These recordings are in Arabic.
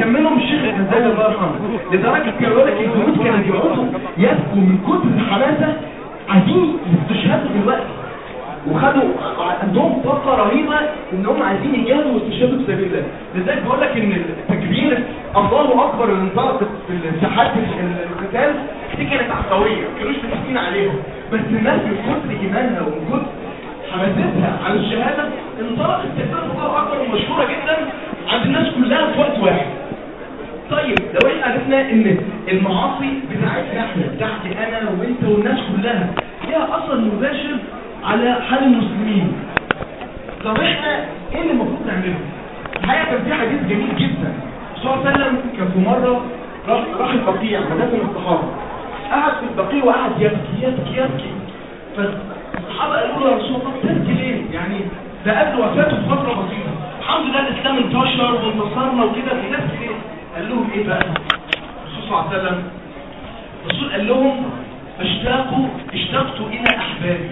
كان منهم الشيخ الغزالي الله يرحمه. لدرجة كان يقول لك الجنود كانوا بيقعدوا يبكوا من كتر الحماسة عايزين يستشهدوا دلوقتي. وخدوا عندهم طاقة رهيبة إن هم عايزين يجاهدوا ويستشهدوا في سبيل الله. لذلك بقول لك إن التكبير الله أكبر اللي انطلقت في ساحات ال- القتال دي كانت عفوية ما كانوش متفقين عليهم بس الناس من كتر إيمانها ومن كتر حماستها على الشهادة انطلقت تكبير الله أكبر ومشهورة جدا. عند الناس كلها في وقت واحد. طيب لو إحنا عرفنا إن المعاصي بتاعتنا إحنا بتاعتي أنا وأنت والناس كلها ليها اثر مباشر على حال المسلمين. طب إحنا إيه اللي المفروض نعمله؟ الحقيقة كان في حديث جميل جدا. صلى الله عليه وسلم كان في مرة راح راح البقيع مدافن الصحابة. قعد في البقيع وقعد يبكي يبكي يبكي. فالصحابة قالوا له يا رسول الله تبكي ليه؟ يعني ده قبل وفاته بفترة بسيطة. الحمد لله الاسلام انتشر وانتصرنا وكده في ناس قال لهم إيه بقى؟ الرسول صلى الله عليه وسلم الرسول قال لهم اشتاقوا اشتقت إلى أحبابي.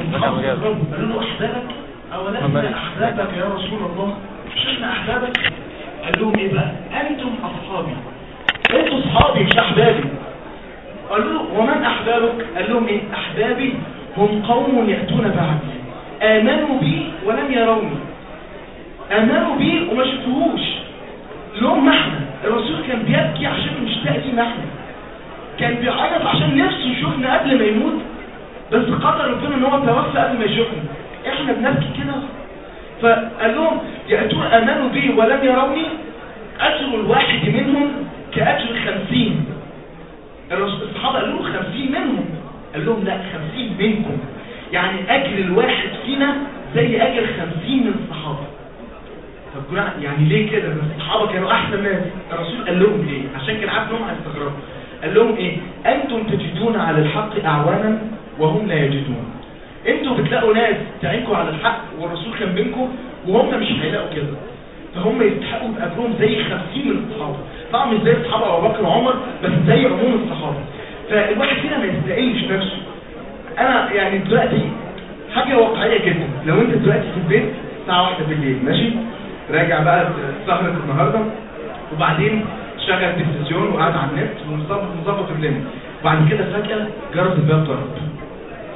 السلام عليكم. قالوا له أحبابك؟ اولسنا أحبابك يا رسول الله؟ مش إحنا أحبابك؟ قال لهم إيه بقى؟ أنتم أصحابي. أنتوا أصحابي مش أحبابي. قالوا له ومن أحبابك؟ قال لهم إيه؟ أحبابي هم قوم يأتون بعدي. آمنوا بي ولم يروني. امنوا بي وما شافوهوش لهم إحنا الرسول كان بيبكي عشان مشتاق إحنا كان بيعيط عشان نفسه يشوفنا قبل ما يموت. بس قدر ربنا إن هو توفى قبل ما يشوفنا. إحنا بنبكي كده. فقال لهم يأتون امنوا بي ولم يروني أجر الواحد منهم كأجر خمسين. الصحابة قالوا له خمسين منهم. قال لهم لا خمسين منكم. يعني أجر الواحد فينا زي أجر خمسين من الصحابة. طب يعني ليه كده؟ بس الصحابه كانوا أحسن ناس الرسول قال لهم ليه؟ عشان كان عارف انهم هيستغربوا. قال لهم إيه؟ أنتم تجدون على الحق أعوانا وهم لا يجدون. أنتوا بتلاقوا ناس تعينكم على الحق والرسول كان بينكم وهم مش هيلاقوا كده. فهم يستحقوا بقبلهم زي 50 من الصحابه طبعا مش زي الصحابه أبو بكر وعمر بس زي عموم الصحابة. فالواحد فينا ما يستقلش نفسه. أنا يعني دلوقتي حاجة واقعية جدا. لو أنت دلوقتي في البيت الساعة 1 بالليل ماشي؟ راجع بقى سهره النهارده وبعدين شغل التلفزيون وقاعد على النت ومظبط مظبط الدنيا وبعد كده فجأة جرس الباب ضرب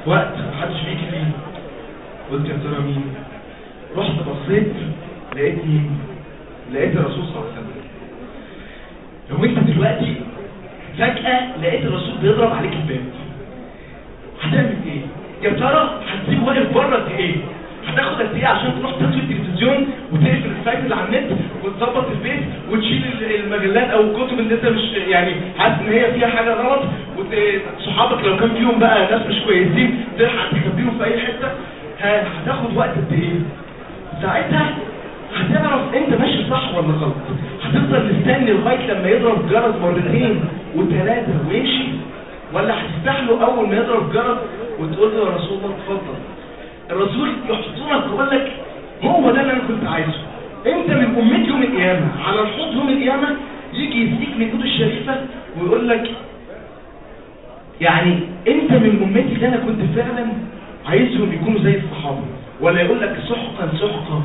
وقت محدش بيجي فيه. قلت يا ترى مين؟ رحت بصيت لقيت مين؟ لقيت الرسول صلى الله عليه وسلم. لو انت دلوقتي فجأة لقيت الرسول بيضرب عليك الباب. هتعمل إيه؟ يا ترى هتسيب واقف بره إيه؟ هتاخد قد إيه عشان تروح تطفي التلفزيون وتقفل السايت اللي على النت وتظبط البيت وتشيل المجلات أو الكتب اللي أنت مش يعني حاسس إن هي فيها حاجة غلط. وصحابك لو كان فيهم بقى ناس مش كويسين تلحق تخبيهم في أي حتة. هتاخد وقت قد إيه؟ ساعتها هتعرف أنت ماشي صح ولا غلط. هتفضل مستني لغاية لما يضرب جرس مرتين وثلاثه ويمشي ولا هتستحله أول ما يضرب جرس وتقول له يا رسول الله اتفضل؟ الرسول يحطونك ويقول لك هو ده اللي أنا كنت عايزه. أنت من امتي يوم القيامة على الحوض يوم القيامة يجي يديك من ايده الشريفة ويقول لك يعني أنت من أمتي اللي أنا كنت فعلا عايزهم يكونوا زي الصحابة. ولا يقول لك سحقا سحقا.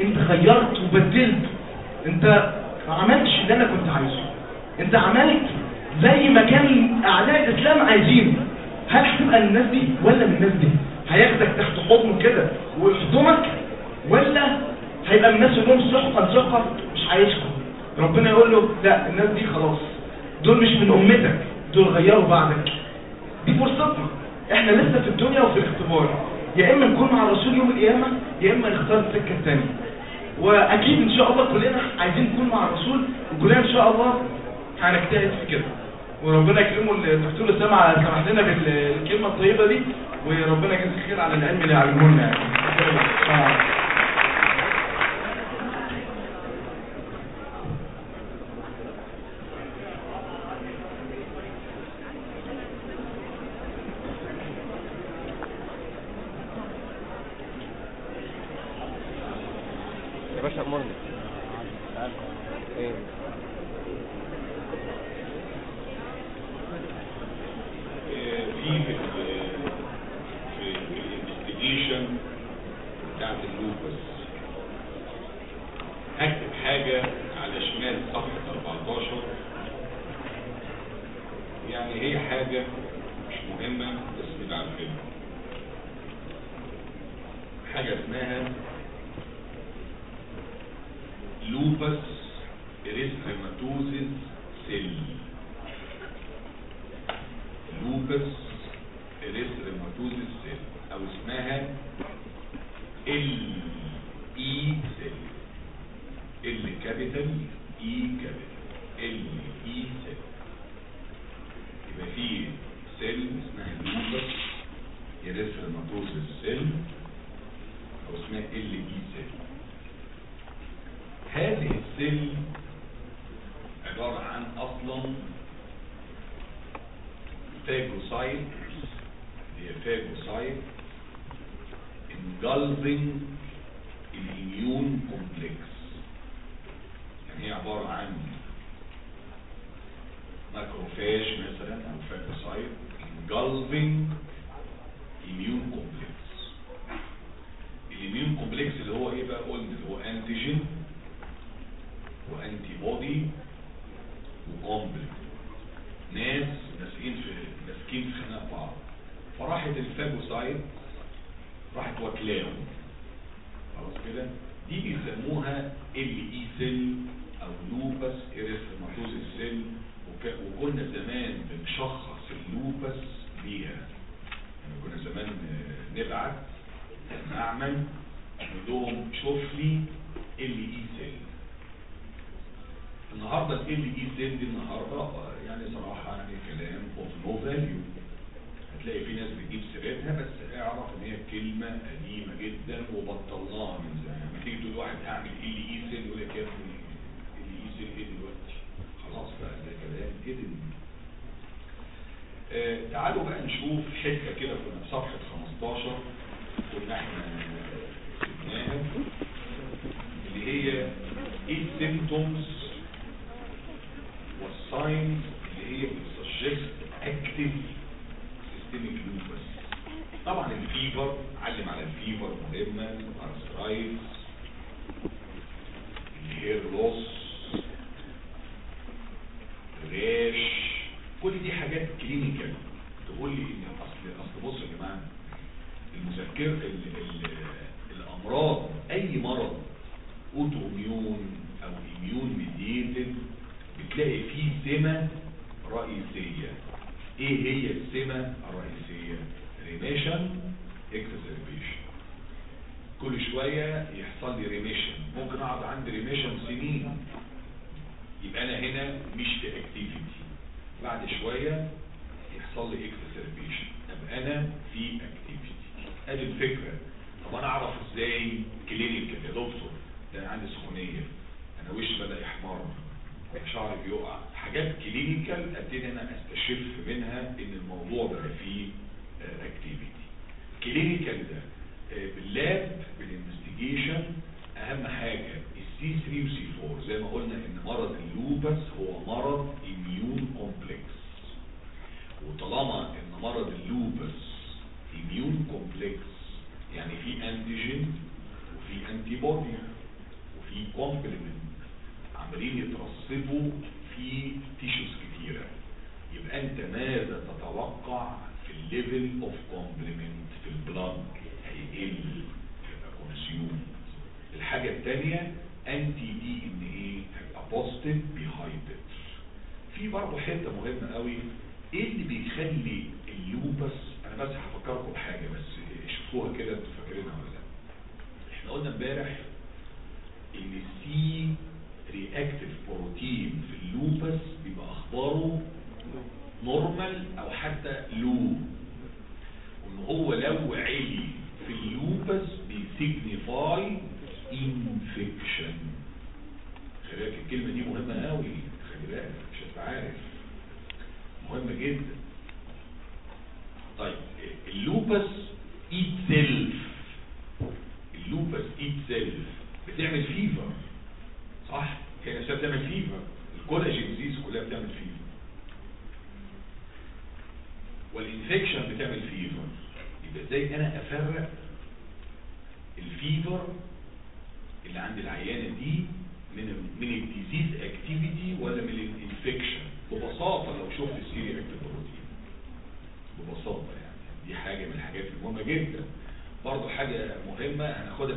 أنت غيرت وبدلت. أنت ما عملتش اللي أنا كنت عايزه. أنت عملت زي ما كان أعداء الإسلام عايزينه. هل هتبقى الناس دي ولا من الناس دي؟ هياخدك تحت حضنه كده ويحضنك ولا هيبقى الناس يقول سحقا سحقا مش عايشكم ربنا يقول له لا الناس دي خلاص دول مش من أمتك دول غيروا بعدك دي فرصتنا إحنا لسه في الدنيا وفي الاختبار. يا إما نكون مع الرسول يوم القيامة يا إما نختار السكه الثانية وأكيد إن شاء الله كلنا عايزين نكون مع الرسول وكلنا إن شاء الله هنجتهد في كده. وربنا يكرمه الدكتور اسامه سمح لنا بالكلمة الطيبة دي وربنا يجزيه خير على العلم اللي علمه لنا يعني.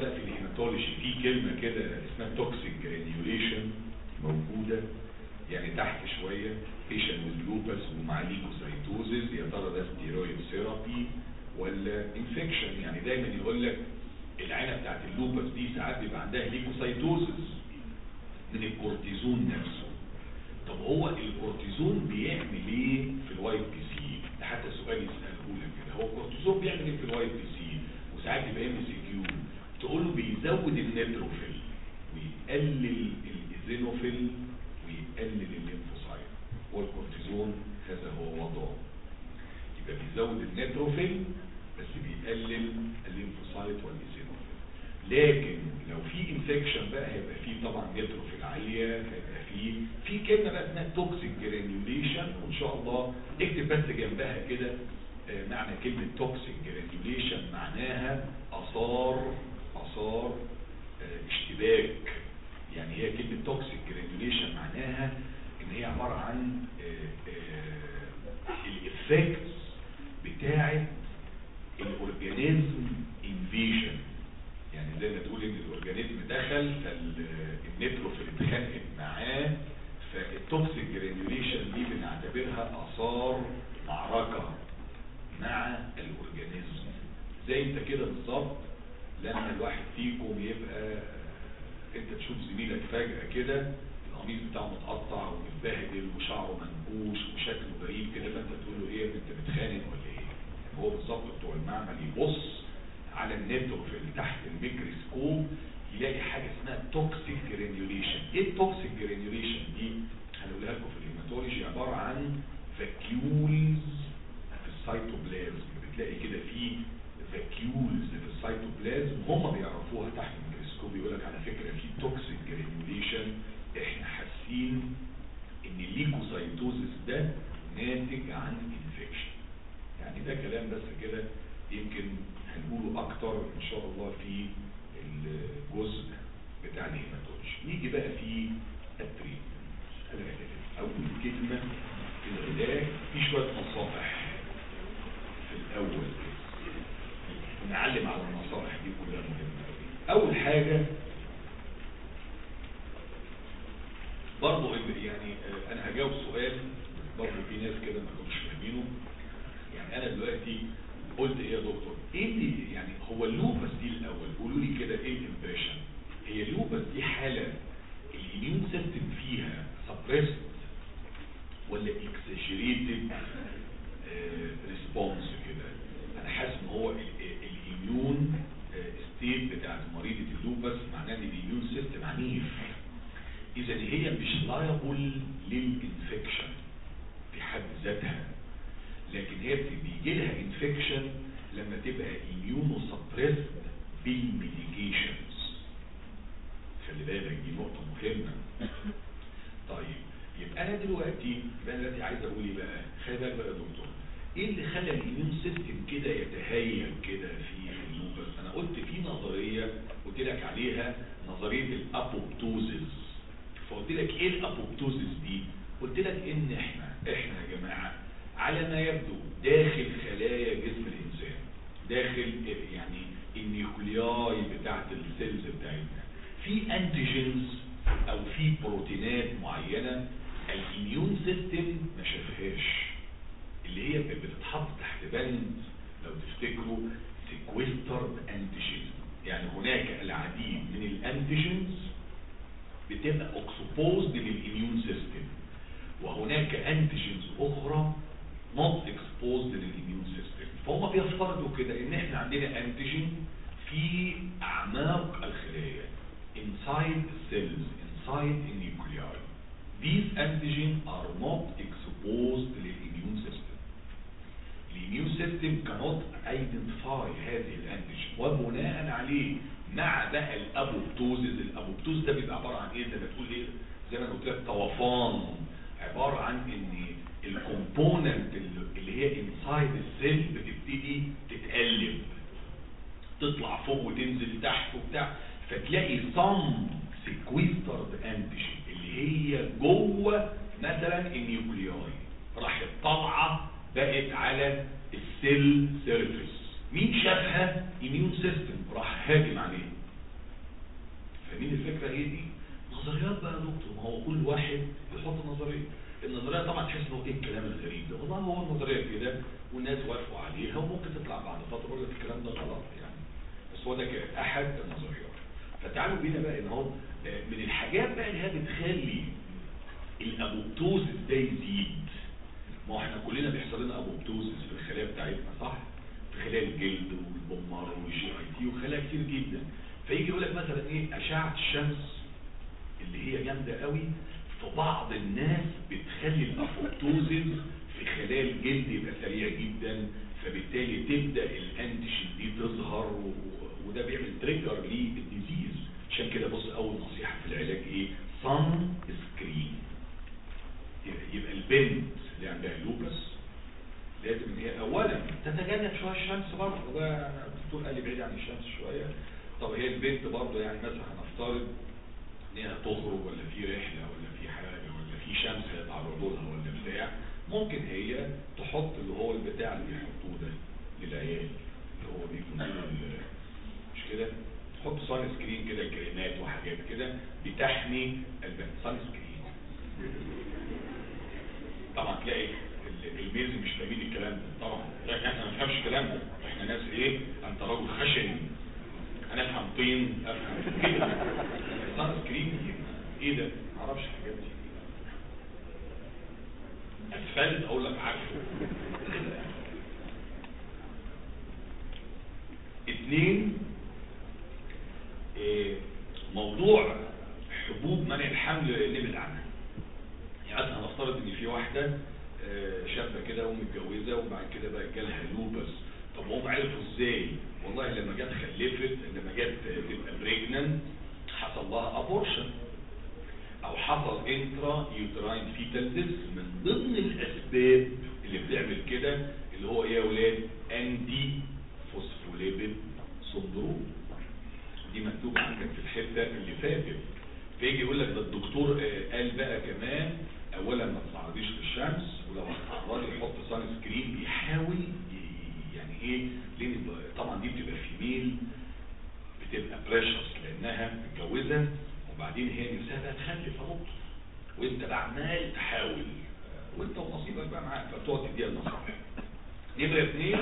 في ال hematology في كلمة كده اسمها toxic granulation موجودة يعني تحت شوية patient lupus ومع leukocytosis يا ترى ده steroid therapy ولا infection يعني دايما يقول لك العينة بتاعت ال lupus دي ساعات بيبقى عندها leukocytosis من الكورتيزون نفسه. طب هو الكورتيزون بيعمل إيه في ال white BC ده حتى سؤال يساله لك كده هو الكورتيزون بيعمل إيه في ال white BC وساعات يبقى MCQ تقول له بيزود ال neutrophil ويقلل ال eosinophil ويقلل ال lymphocyte والكورتيزون هذا هو وضعه. يبقى بيزود ال neutrophil بس بيقلل ال lymphocyte وال eosinophil لكن لو في infection بقى هيبقى فيه طبعا neutrophil عالية هيبقى فيه في كلمه بقى اسمها toxic granulation وإن شاء الله اكتب بس جنبها كده آه، معنى كلمة toxic granulation معناها آثار اثار آه، اشتباك. يعني هي كلمة toxic granulation معناها إن هي عبارة عن ال effects بتاعة ال organism invasion يعني زي ما تقول إن ال organism دخل فال neutrophil اتخانقت معاه فال toxic granulation دي بنعتبرها آثار معركة مع ال organism زي انت كده بالظبط. لما الواحد فيكم يبقى أنت تشوف زميلك فجأة كده القميص بتاعه متقطع ومتبهدل وشعره منكوش وشكله غريب كده فأنت تقول له إيه أنت بتخانق ولا إيه؟ هو بالظبط بتوع المعمل يبص على ال neutrophil تحت الميكروسكوب يلاقي حاجة اسمها toxic granulation إيه ال toxic granulation دي؟ هنقولها لكم في ال hematology عبارة عن vacuoles في السيتوبلازم بتلاقي كده في vacuoles في السيتوبلازم هم بيعرفوها تحت الميكروسكوب. يقول لك على فكرة في toxic granulation إحنا حاسين إن ال leukocytosis ده ناتج عن infection يعني ده كلام بس كده يمكن هنقوله أكتر إن شاء الله في الجزء بتاع ال hematology. نيجي بقى في ال treatment. أول كلمة في العلاج في شوية نصائح في الأول. ونعلم على النصائح دي كلها مهمه أول حاجة برضه يعني آه، أنا هجاوب سؤال برضه في ناس كده ما كانوش فاهمينه. يعني أنا دلوقتي قلت إيه يا دكتور؟ إيه اللي يعني هو ال lupus دي الأول. قولوا لي كده إيه ال impression؟ هي ال lupus دي حالة ال immune system فيها suppressed ولا exaggerated response كده؟ أنا حاسس إن هو ال immune state بتاعت مريضه ال lupus معناه ان ال immune system عنيف. إذا هي مش liable لل infection في حد ذاتها. لكن هي بيجي لها infection لما تبقى immunosuppressed بال medications خلي بالك دي نقطة مهمة. طيب يبقى أنا دلوقتي أنا دلوقتي عايز أقول إيه بقى؟ خلي بالك بقى يا دكتور. إيه اللي خلى ال immune system كده يتهيأ كده في ال lupus أنا قلت في نظرية قلت لك عليها نظرية ال apoptosis. فقلت لك إيه ال apoptosis دي؟ قلت لك إن إحنا إحنا يا جماعة على ما يبدو داخل خلايا جسم الإنسان داخل يعني ال nuclei بتاعت ال cells بتاعتنا. في antigens أو في بروتينات معينة ال immune system ما شافهاش. اللي هي بتتحط تحت بند لو تفتكروا sequestered antigen يعني هناك العديد من ال antigens بتبقى exposed لل immune system وهناك antigens أخرى not exposed لل immune system فهم بيفترضوا كده إن إحنا عندنا antigen في أعماق الخلايا inside cells inside nuclei. These antigen are not exposed لل immune system ال immune system cannot identify هذه ال antigen وبناء عليه مع بقى ال apoptosis ال apoptosis ده بيبقى عبارة عن إيه؟ زي ما تقول إيه؟ زي ما أنا قلت لك طوفان. عبارة عن إن ال component اللي هي inside ال cell بتبتدي تتقلب. تطلع فوق وتنزل تحت وبتاع. فتلاقي some sequestered antigen اللي هي جوه مثلا ال nuclei. راحت طالعة بقت على ال cell surface. مين شافها؟ immune system راح هاجم عليه. فاهمين الفكرة إيه دي؟ نظريات بقى يا دكتور. ما هو كل واحد يحط نظرية. النظرية طبعا تحس إنه إيه الكلام الغريب ده. والله هو النظرية كده والناس وافقوا عليها وممكن تطلع بعد فترة يقول لك الكلام ده غلط يعني. بس هو ده كان أحد النظريات. فتعالوا بينا بقى إن هو من الحاجات بقى اللي هي بتخلي ال apoptosis ده يزيد. ما إحنا كلنا بيحصل لنا apoptosis في الخلايا بتاعتنا صح؟ في خلايا الجلد وال bone marrow وال GIT وخلايا كتير جدا. فيجي يقول لك مثلا إيه؟ أشعة الشمس اللي هي جامدة قوي في بعض الناس بتخلي ال apoptosis في خلايا الجلد يبقى سريع جدا فبالتالي تبدأ ال antigen دي تظهر. وده بيعمل trigger لل disease عشان كده بص أول نصيحة في العلاج إيه؟ sunscreen يبقى البنت اللي عندها lupus لازم إن هي اولا تتجنب شوية الشمس برضه. ده الدكتور قال لي بعيد عن الشمس شوية. طب هي البنت برضه يعني مثلا هنفترض إن هي تخرج ولا في رحلة ولا في حاجة ولا في شمس هيتعرضوا لها ولا بتاع ممكن هي تحط اللي هو البتاع اللي بيحطوه ده للعيال اللي هو بيكون مش كده؟ تحط sunscreen كده كريمات وحاجات كده بتحمي البنت. sunscreen طبعا تلاقي الميز مش فاهمين الكلام ده. طبعا. لكن إحنا ما نفهمش الكلام ده. إحنا ناس إيه؟ أنت رجل خشن. أنا أفهم طين أفهم sunscreen إيه ده؟ ما أعرفش الحاجات دي. اسفلت أقول لك عارفه اتنين إيه موضوع حبوب منع الحمل نبعد عنها يعني هنفترض إن في واحدة شابة كده ومتجوزة وبعد كده بقى جالها lupus طب هم عرفوا إزاي؟ والله لما جت خلفت لما جت تبقى pregnant حصل لها abortion أو حصل intrauterine fetal من ضمن الأسباب اللي بتعمل كده اللي هو إيه يا أولاد antiphospholipid syndrome دي مكتوبة عندك في الحتة اللي فاتت. فيجي يقول لك ده الدكتور قال بقى كمان اولا ما تصعديش للشمس ولو هتتعرضي يحط sunscreen بيحاول يعني إيه لأن طبعا دي بتبقى female بتبقى بريشس لأنها متجوزة وبعدين هي نفسها تخلف دكتور وأنت بقى عمال تحاول وأنت ونصيبك بقى معاك فتقعد تديها النصيحه نمرة اثنين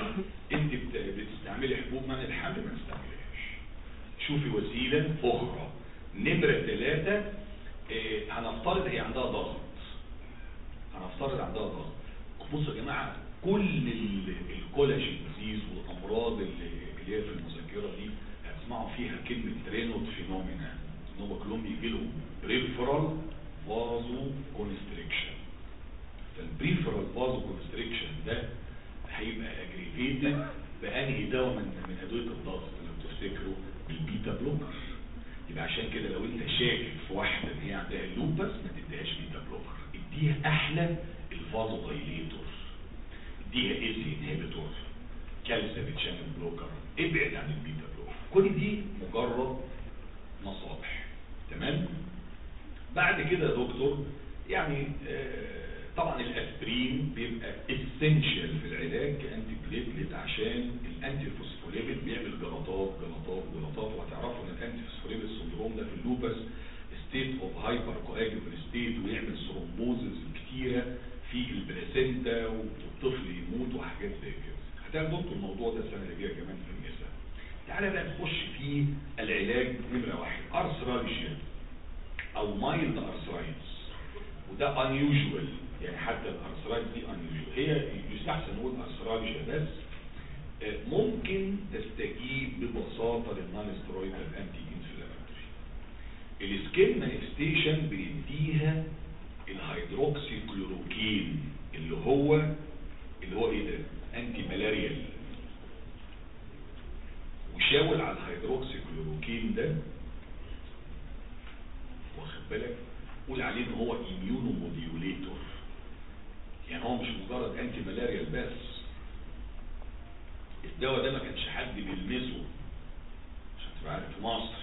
أنت بتستعملي حبوب منع الحمل ما تستعمليهاش شوفي وسيلة أخرى. نمرة ثلاثة إيه هنفترض هي عندها ضغط. هنفترض عندها ضغط بصوا يا جماعة كل ال collagen disease والأمراض اللي هي في المذاكرة دي هتسمعوا فيها كلمة Raynaud phenomena إن هم كلهم يجي لهم peripheral vasoconstriction فال peripheral vasoconstriction ده هيبقى aggravated بأنهي دواء من أدوية الضغط لو تفتكروا بال beta blocker. يبقى عشان كده لو انت شاكك في واحدة ان هي عندها ال lupus ما تديهاش beta blocker. اديها أحلى ال vasodilator. اديها ACE inhibitor. calcium channel blocker ابعد عن ال beta blocker. كل دي مجرد مصالح تمام؟ بعد كده يا دكتور يعني آه طبعا الأسبرين بيبقى essential في العلاج ك antiplatelet عشان ال antiphospholipid بيعمل جلطات جلطات جلطات. وهتعرفوا إن ال antiphospholipid syndrome ده في ال lupus state of hypercoagulable state ويعمل thrombosis كتيرة في ال placenta والطفل يموت وحاجات زي كده. هتاخدوا الموضوع ده السنة اللي جاية كمان في النساء. تعالى بقى نخش في العلاج نمرة واحد arthralgia أو mild arthritis وده unusual. يعني حتى ال arthritis دي هي يستحسن نقول arthralgia بس ممكن تستجيب ببساطة لل non-steroidal anti-inflammatory ال skin manifestation بيديها الهيدروكسي كلوروكين اللي هو اللي هو إيه ده؟ antimalarial وشاور على الهيدروكسي كلوروكين ده واخد بالك؟ قول عليه إن هو immunomodulator يعني هو مش مجرد antimalarial بس. الدواء ده ما كانش حد بيلمسه. عشان تبقى عارف في مصر.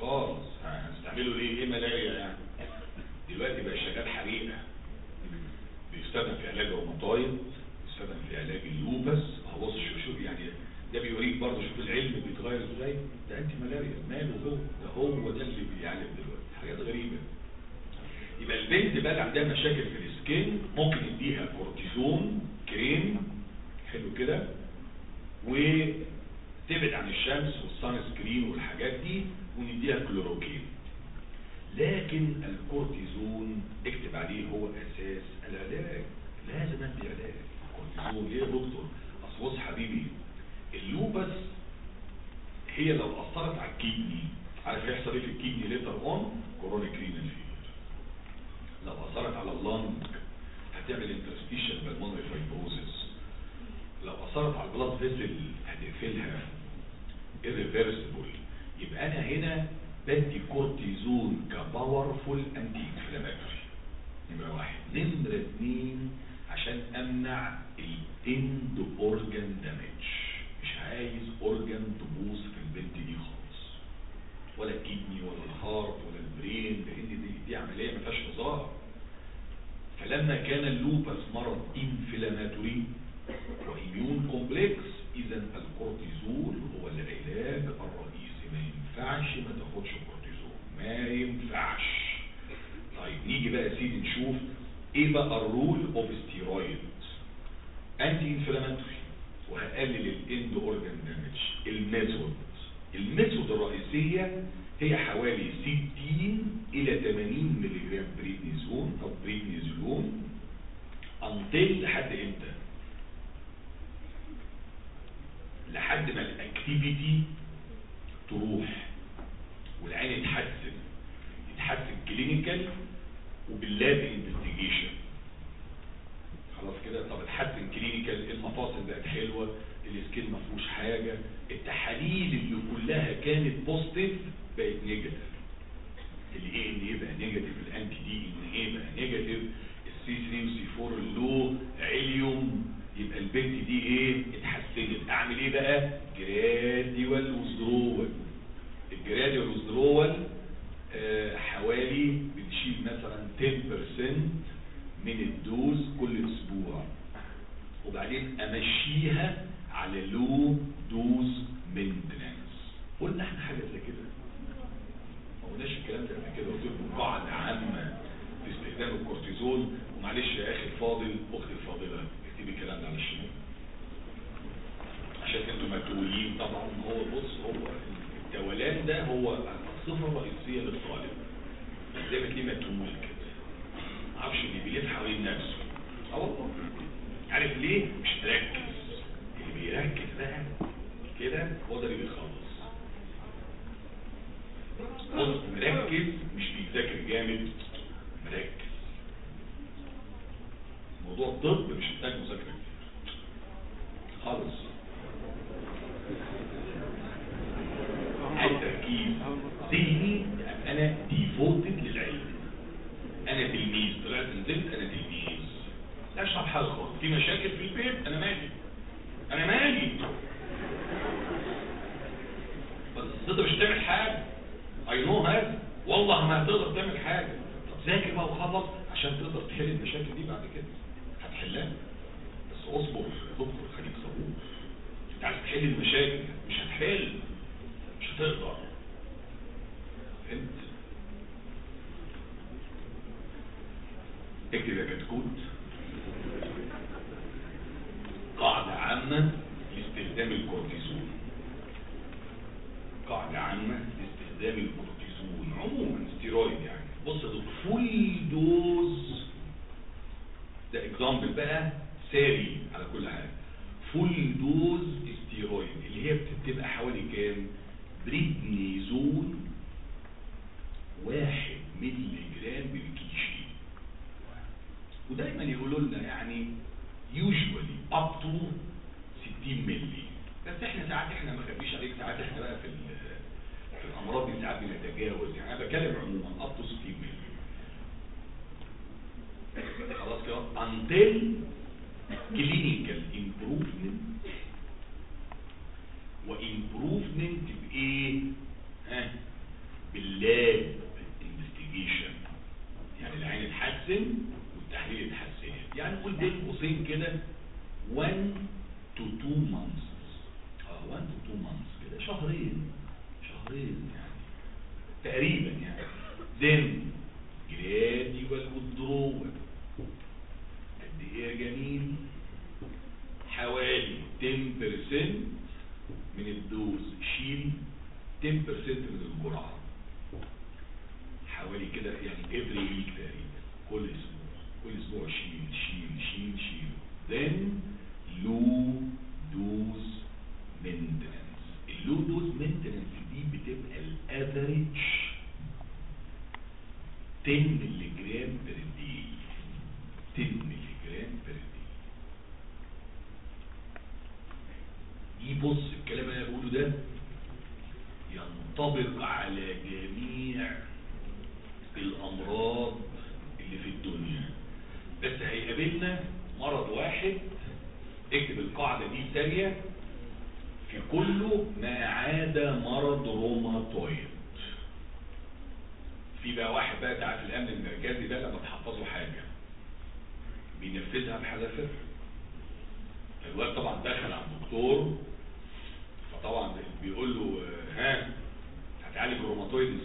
خالص. هنستعمله ليه؟ إيه ملاريا يعني؟ دلوقتي بقى شغال حريقة. بيستخدم في علاج الروماتويد بيستخدم في علاج ال lupus هو شوف يعني ده بيوريك برضه شوف العلم بيتغير إزاي. ده anti malaria ماله هو؟ ده هو ده اللي بيعالج دلوقتي. حاجات غريبة. يبقى البنت بقى عندها مشاكل في ال skin ممكن نديها كورتيزون كريم حلو كده وتبعد عن الشمس وال sunscreen والحاجات دي ونديها كلوروكين لكن الكورتيزون اكتب عليه هو أساس العلاج. لازم أدي علاج. الكورتيزون ليه يا دكتور؟ أصل بص حبيبي ال lupus هي لو أثرت على ال kidney. عارف يحصل إيه في ال kidney later on chronic renal لو أثرت على ال lung هتعمل interstitial pulmonary fibrosis لو أثرت على ال blood vessel هتقفلها. Irreversible. يبقى أنا هنا بدي كورتيزون ك powerful anti inflammatory نمرة واحد. نمرة اتنين عشان أمنع ال end organ damage مش عايز organ تبوظ في البنت دي خالص. ولا ال kidney ولا ال heart ولا ال brain لأن دي, دي عملية ما فيهاش هزار. فلما كان ال lupus مرض inflammatory و immune complex إذا الكورتيزون هو العلاج الرئيسي. ما ينفعش ما تاخدش كورتيزون ما ينفعش. طيب نيجي بقى يا سيدي نشوف إيه بقى ال role of steroid anti inflammatory وهقلل ال end organ damage ال method. ال method الرئيسية هي حوالي 60 إلى 80 ملي جرام بريدنيزون أو بريدنيزولون until لحد إمتى؟ لحد ما ال activity تروح والعيان يتحسن يتحسن clinical وبال lab investigation خلاص كده؟ طب اتحسن clinical المفاصل بقت حلوة. ال skin ما فيهوش حاجة التحاليل اللي كلها كانت positive بقت negative الاي إن إيه بقى نيجاتيف الانتي دي إن إيه بقى نيجاتيف السي 3 وسي 4 اللو عليوم يبقى البنت دي إيه اتحسنت. أعمل إيه بقى؟ جراديوال وزرول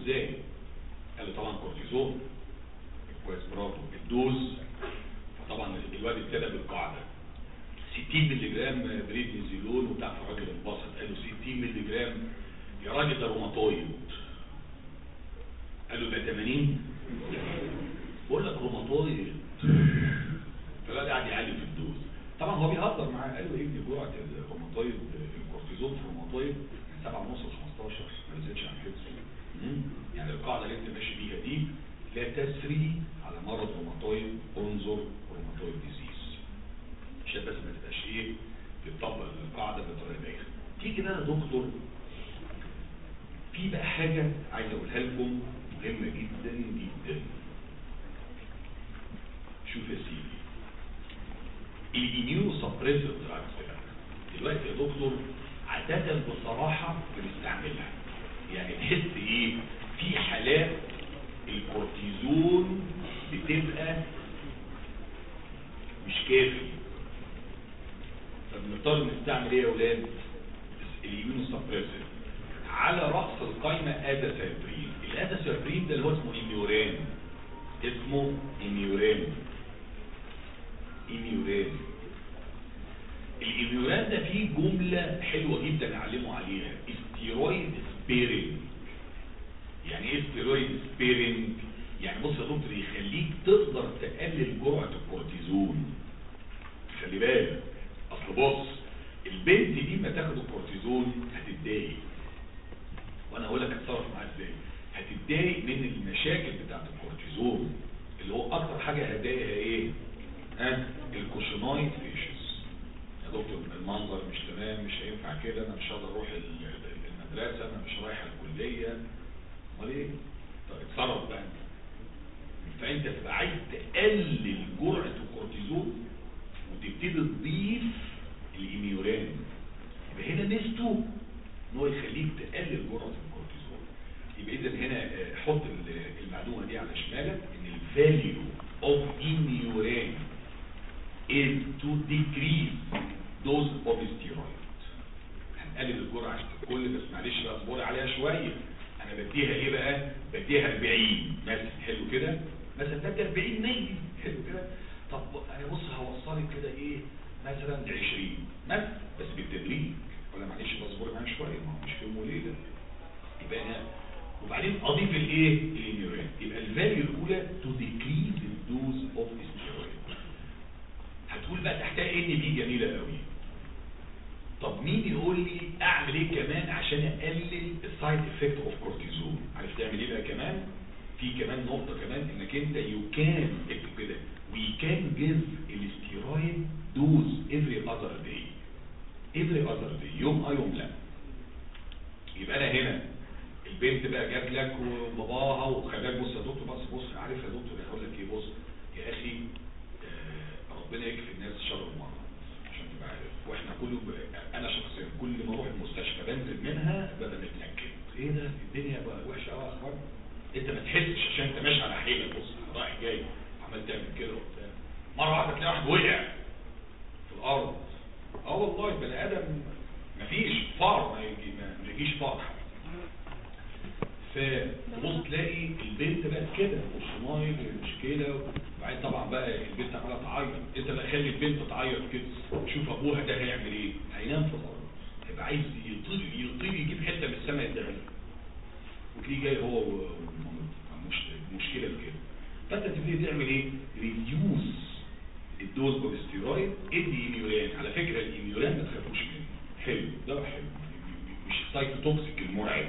إزاي قال له طبعا كورتيزون كويس برافو ال dose. فطبعا الواد ابتدى بالقاعدة. 60 مللي جرام بريدنيزولون وبتاع في الراجل انبسط قال له 60 مللي جرام يا راجل ده روماتويد. قال له ده 80 بقول لك روماتويد. فالواد قاعد يعلي في ال dose. طبعا هو بيهزر معاه. قال له إيه ابني جرعه الروماتويد الكورتيزون في الروماتويد من 7 ونص ل 15 ما نزلش عن كده. يعني القاعدة اللي انت ماشي بيها دي لا تسري على مرض rheumatoid another rheumatoid disease عشان بس ما تبقاش إيه تطبق القاعدة بطريقه بايخه تيجي بقى يا دكتور في بقى حاجة عايز أقولها لكم مهمة جدا جدا. شوف يا سيدي. ال immunosuppressive drugs دلوقتي يا دكتور عادة بصراحة بنستعملها. يعني تحس إيه؟ في حالات الكورتيزون بتبقى مش كافي. فبنضطر نستعمل إيه يا أولاد؟ ال immunosuppressive على رأس القائمة azathioprine ال azathioprine ده اللي هو اسمه Imuran اسمه Imuran Imuran ال Imuran ده فيه جملة حلوة جدا نعلمه عليها. steroid sparing يعني إيه steroid sparing يعني بص يا دكتور يخليك تقدر تقلل جرعة الكورتيزون. خلي بالك. أصل بص البنت دي ما تاخد الكورتيزون هتتضايق. وأنا أقول لك اتصرف معاها إزاي؟ هتتضايق من المشاكل بتاعت الكورتيزون اللي هو أكتر حاجة هتضايقها إيه؟ ها؟ ال cushingoid features يا دكتور المنظر مش تمام مش هينفع كده أنا مش هقدر أروح ال- المدرسة أنا مش رايح الكلية. أمال إيه؟ طب اتصرف بقى أنت. فانت تبقى عايز تقلل جرعه الكورتيزون وتبتدي تضيف ال Imuran يبقى هنا ميزته إن هو يخليك تقلل جرعة الكورتيزون يبقى اذا هنا آه، حط ال- المعلومة دي على شمالك إن ال value of Imuran is to decrease dose of steroid. هنقلل الجرعه عشان الكل بس معلش بقى اصبري عليها شوية. أنا بديها إيه بقى؟ بديها 40 مثلا حلو كده؟ مثلا بدي 40 مللي حلو كده؟ طب أنا بص هوصلك كده إيه؟ مثلا ل 20 مثلا بس بالتدريج. ولا معلش بصبري معايا شوية. ما هو مش في يوم وليلة. يبقى أنا وبعدين أضيف الايه ال Imuran يبقى ال value الأولى to decrease ال dose of steroid هتقول بقى تحتها إن دي جميلة قوي. طب مين يقول لي أعمل إيه كمان عشان أقلل ال side effect of كورتيزون عارف تعمل إيه بقى كمان؟ في كمان نقطة كمان إنك أنت you can اكتب كده. we can give ال steroid dose every other day every other day يوم آه يوم لا. يبقى أنا هنا. البنت بقى جات لك وباباها وخلاك بص يا دكتور بص بص عارف يا دكتور؟ هقول لك إيه بص يا أخي آه، ربنا يكفي الناس شر المرض وإحنا كل أنا شخصيا كل ما أروح المستشفى بنزل منها ببقى متنكد. إيه ده؟ الدنيا بقى وحشة قوي اخوان انت ما تحسش عشان انت ماشي على حيلك بص رايح جاي عمال تعمل كده وبتاع. مرة واحدة تلاقي واحد وقع في الأرض. آه والله بني آدم مفيش فار ما يجي ما يجيش فار. فتبص تلاقي البنت بقت كده وصنايل مشكله وبعدين طبعا بقى البنت عماله تعيط انت بقى خلي البنت تعيط كده شوف ابوها ده هيعمل إيه هينام في الأرض هيبقى عايز يطير يطير يجيب حتة من السماء له. وتلاقيه جاي هو مش مشكله في كده فانت تبتدي تعمل إيه reduce ال dose of ادي Imuran على فكره ال Imuran ما تخافوش منه حلو ده حلو مش cytotoxic المرعب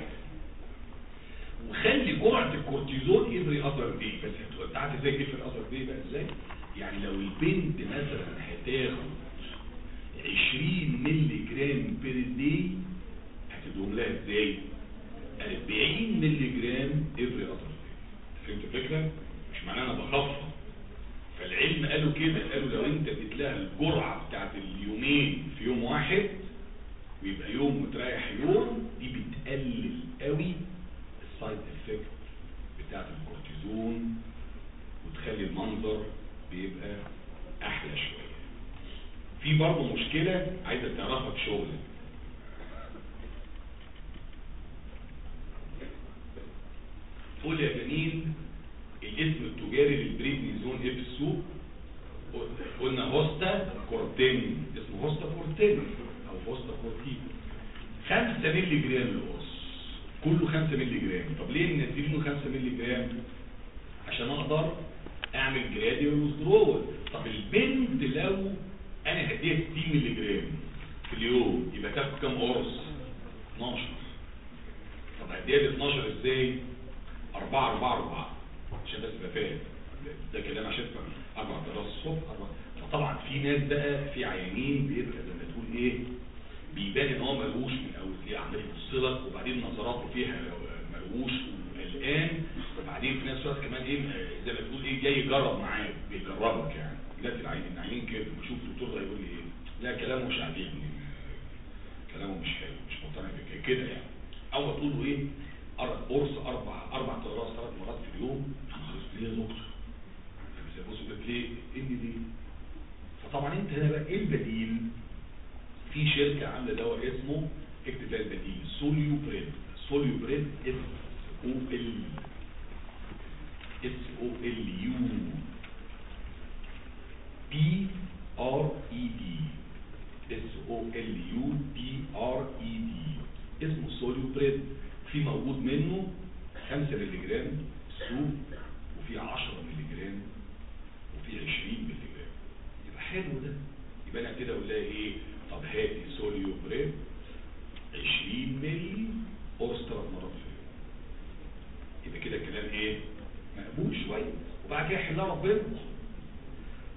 وخلي جرعة الكورتيزون every other day بس هتبقى انت عارف إزاي every other day بقى إزاي؟ يعني لو البنت مثلا هتاخد 20 مللي جرام per day هتدوم لها إزاي؟ 40 مللي جرام every other day فهمت الفكرة؟ مش معناه أنا بخفض. فالعلم قالوا كده. قالوا لو انت اديت لها الجرعة بتاعت اليومين في يوم واحد ويبقى يوم وتريح يوم دي بتقلل قوي ال side effect بتاعت الكورتيزون وتخلي المنظر بيبقى أحلى شوية. في برضه مشكلة عايزة تعرفها في شغلك جميل الاسم التجاري للبريدنيزون في السوق؟ قلنا هوستا كورتين اسمه هوستا كورتين أو هوستا كورتين 5 مللي جرام القرص كله 5 مللي جرام طب ليه منزلينه 5 مللي جرام عشان أقدر أعمل gradual withdrawal طب البنت لو أنا هديها 60 مللي جرام في اليوم يبقى تاخد كام قرص؟ 12 طب هديها ب 12 إزاي؟ 4 4 4 عشان بس تبقى فاهم. ده كلام عشان تفهم أربع ضربات الصبح أربع فطبعا في ناس بقى في عيانين بيبقى زي ما تقول إيه؟ بيبان إن هو ملوش من أول عمال يبص لك وبعدين نظراته فيها ملوش وقلقان وبعدين في نفس الوقت كمان إيه زي ما تقول إيه جاي يجرب معاك بيجربك يعني. جات العينين العينين كده بشوف الدكتور ده يقول لي إيه لا كلامه مش عاجبني كلامه مش حلو مش مقتنع بك- كده يعني. اول تقول له إيه قرص أربع أربع اقراص ثلاث مرات في اليوم أنا خلاص ليه يا دكتور؟ بس بص لك ليه؟ إيه اللي دي فطبعا أنت هنا بقى إيه البديل؟ في شركة عاملة دواء اسمه اكتب البديل Solupred Solupred S O L. S O L U. P R E D S O L U P R E D اسمه Solupred في موجود منه 5 مللي جرام سوق وفي 10 مللي جرام وفي 20 مللي جرام يبقى حلو ده. يبقى أنا كده لها إيه؟ طب هاتي Solupred 20 مللي قرص ثلاث مرات في اليوم يبقى كده الكلام إيه؟ مقبول شوية. وبعد كده يحلها ربنا.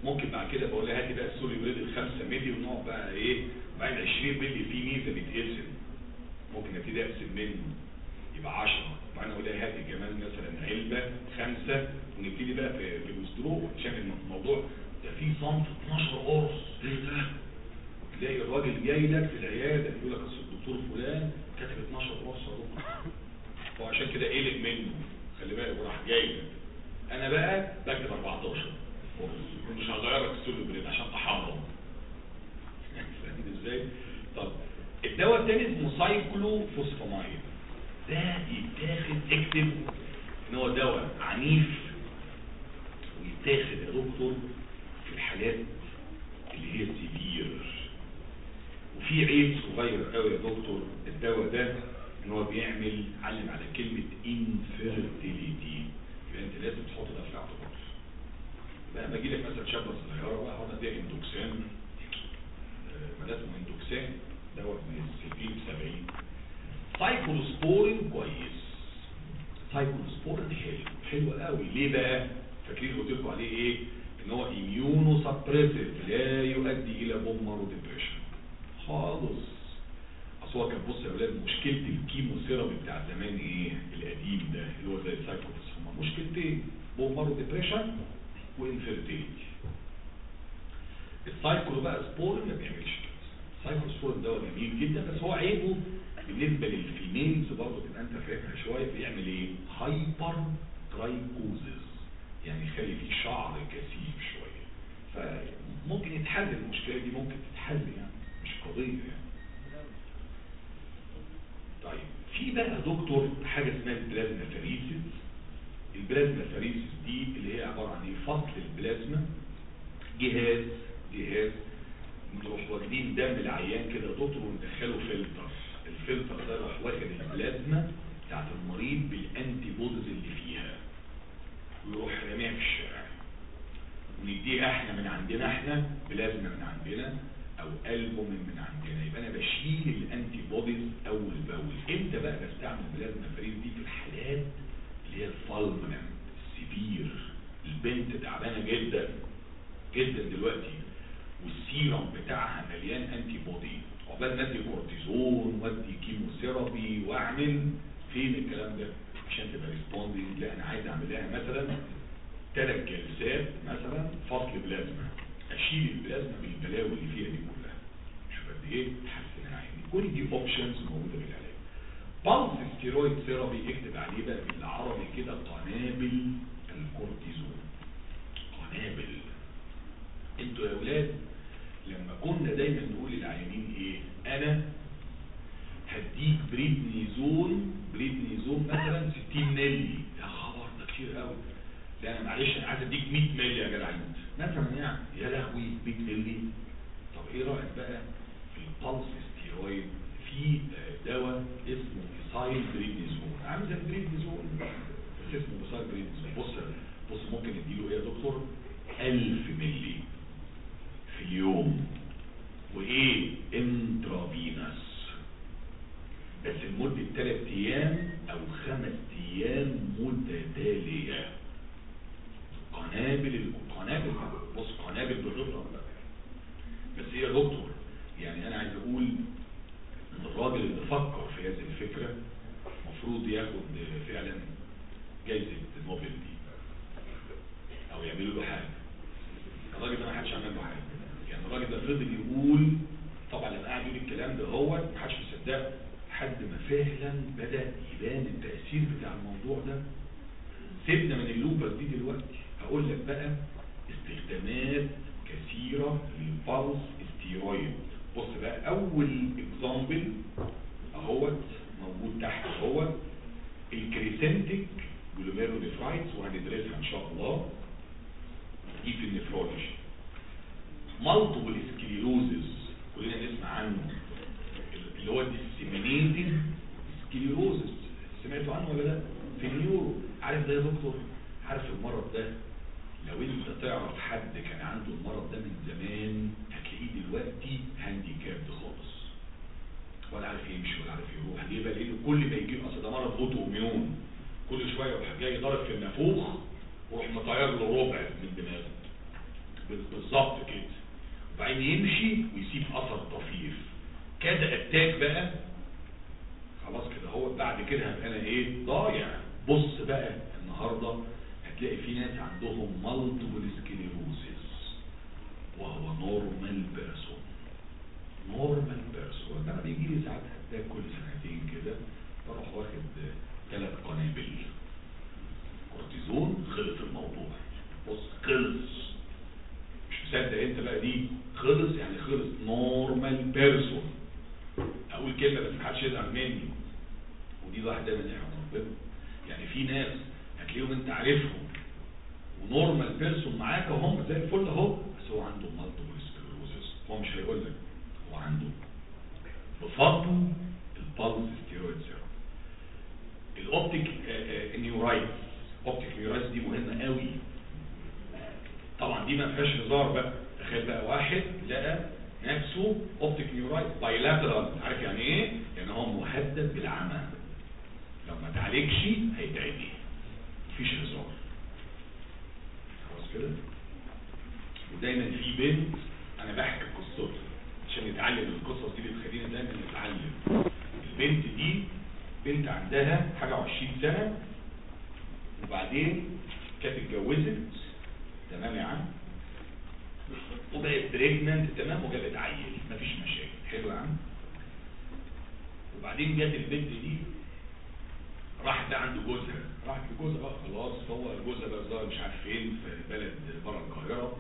ممكن بعد كده بقول لها هاتي بقى ال Solupred الخمسة ملي ونقعد بقى إيه؟ بعد 20 ملي في ميزة بيتقسم ممكن أبتدي أقسم منه. يبقى 10 وبعدين أقول لها هاتي كمان مثلا علبة خمسة. ونبتدي بقى في في الوسترو عشان الموضوع ده في صنف 12 قرص. إيه ده؟ تلاقي الراجل جاي لك في العيادة؟ يقول لك أصل الدكتور فلان كاتب 12 قرص يا دكتور وعشان كده قلق منه. خلي بالك وراح جاي لك أنا بقى بكتب 14 قرص مش هغير لك السولو بريد عشان تحرم. فاهم إزاي؟ طب الدواء التاني اسمه cyclophosphamide ده يتاخد اكتب إن هو دواء عنيف ويتاخد يا دكتور في الحالات اللي هي ال severe. وفي عيب صغير قوي يا دكتور الدواء ده إن هو بيعمل علم على كلمة infertility. يبقى أنت لازم تحط ده في الاعتبار بقى لما أجي لك مثلا شابة صغيرة بقى هقعد اديها Endoxan. آه، ما ده اسمه Endoxan. دواء من 60 70 سايكلوسبورين كويس. سايكلوسبورين حلو حلو قوي. ليه بقى؟ فاكرين قلت لكم عليه إيه؟ إن هو immunosuppressive لا يؤدي إلى bone marrow depression خالص. أصل هو كان بص يا أولاد مشكلة ال chemotherapy بتاع زمان إيه؟ القديم ده اللي هو زي السايكوبس هما مشكلتين bone marrow depression و infertility ال cyclo بقى sporine ما بيعملش كده. السايكلو سبورين ده جميل جدا بس هو عيبه بالنسبة لل females برضه تبقى أنت فاكر شوية بيعمل إيه؟ hypertrichosis يعني يخلي فيه شعر كثيف شوية. فممكن يتحل المشكلة دي ممكن تتحل يعني. مش قضية يعني. طيب في بقى دكتور حاجة اسمها ال plasmapheresis ال plasmapheresis دي اللي هي عبارة عن إيه؟ فصل البلازما. جهاز جهاز نروح واخدين دم العيان كده دكتور وندخله فلتر. الفلتر ده يروح واخد البلازما بتاعت المريض بال antibodies اللي فيها. ويروح راميها في الشارع. ونديها إحنا من عندنا إحنا بلازما من عندنا. أو البومين من عندنا. يبقى أنا بشيل ال antibodies أول بأول. إمتى بقى بستعمل plasmapheresis دي؟ في الحالات اللي هي ال fulminant ال severe البنت تعبانة جدا جدا دلوقتي والسيرم بتاعها مليان antibody عقبال ما ادي كورتيزون وادي chemotherapy وأعمل فين الكلام ده؟ عشان تبقى responding لا أنا عايز أعمل لها مثلا ثلاث جلسات مثلا فصل بلازما. اشيل البلازما بالبلاوي اللي فيها دي كلها. شوف قد إيه تحسن العين. كل دي options موجودة في العلاج pulse steroid therapy اكتب عليه بقى بالعربي كده قنابل الكورتيزون. قنابل. أنتوا يا أولاد لما كنا دايما نقول للعيانين إيه؟ أنا هديك prednisone prednisone مثلا 60 مللي. يا خبر ده كتير قوي. لا أنا معلش أنا عايز أديك 100 مللي يا جدع مثلا يعني يا. لهوي 100 مللي طب إيه رأيك بقى في ال pulse steroid في آه، دواء اسمه methylprednisone عامل زي البريدنيزون بس اسمه methylprednisone بص بص ممكن اديله إيه يا دكتور؟ 1000 مللي في اليوم. وإيه؟ intravenous. بس لمدة ثلاث أيام أو خمس أيام متتالية قنابل القنابل بص قنابل بقى بس هي دكتور. يعني أنا عايز أقول إن الراجل اللي فكر في هذه الفكرة المفروض ياخد فعلا جايزة نوبل دي أو يعملوا له حاجة. الراجل ده ما حدش عمل له حاجة. يعني الراجل ده فضل يقول طبعا لما قاعد يقول الكلام ده هو ما حدش مصدقه لحد ما فعلا بدأ يبان التأثير بتاع الموضوع ده. سيبنا من ال lupus دي دلوقتي. هقول لك بقى استخدامات كثيرة لل pulse steroid. بص بقى أول example أهوت موجود تحت أهوت ال crescentic glomerulonephritis وهندرسها إن شاء الله دي في ال nephrology multiple sclerosis كلنا نسمع عنه اللي هو ال disseminated sclerosis سمعتوا عنه ولا لأ؟ في ال neuro. عارف ده يا دكتور؟ عارف المرض ده؟ لو انت تعرف حد كان عنده المرض ده من زمان هتلاقيه دلوقتي handicapped خالص. ولا عارف يمشي ولا عارف يروح. ليه بقى لأنه كل ما يجي اصل ده مرض autoimmune كل شوية يروح جاي ضارب في النافوخ ويروح مطير له ربع من دماغه. بالظبط كده. وبعدين يمشي ويسيب أثر طفيف. كذا attack بقى. خلاص كده. هو بعد كده هبقى أنا إيه؟ ضايع. بص بقى النهارده هتلاقي في ناس عندهم multiple sclerosis وهو normal person normal person أنا بيجي لي ساعات attack كل سنتين كده بروح واخد ثلاث قنابل. كورتيزون خلص الموضوع. بص خلص. مش مصدق انت بقى دي. خلص يعني خلص. normal person أقول كلمة بس محدش يزعل مني. ودي واحدة من نعم ربنا يعني في ناس هتلاقيهم انت عارفهم. و normal person معاك وهم زي الفل اهو. بس هو عنده multiple sclerosis هو مش هيقول لك. هو عنده بفضل ال pulse steroid therapy ال optic neuritis optic neuritis دي مهمة قوي. طبعا دي ما فيهاش هزار بقى. تخيل بقى واحد لقى نفسه optic neuritis bilateral عارف يعني إيه؟ يعني هو مهدد بالعمى. لو ما تعالجش هيتعمي مفيش هزار. كده. ودايما في بنت أنا بحكي قصتها عشان نتعلم القصص دي بتخلينا دايما نتعلم. البنت دي بنت عندها حاجة وعشرين سنة وبعدين كانت اتجوزت. تمام يا عم؟ وبقت بريجننت تمام؟ وجابت عيل. مفيش مشاكل. حلو يا عم؟ وبعدين جت البنت دي راحت عند جوزها راحت لجوزها بقى خلاص هو جوزها بقى ظاهر مش عارف فين في بلد بره القاهرة.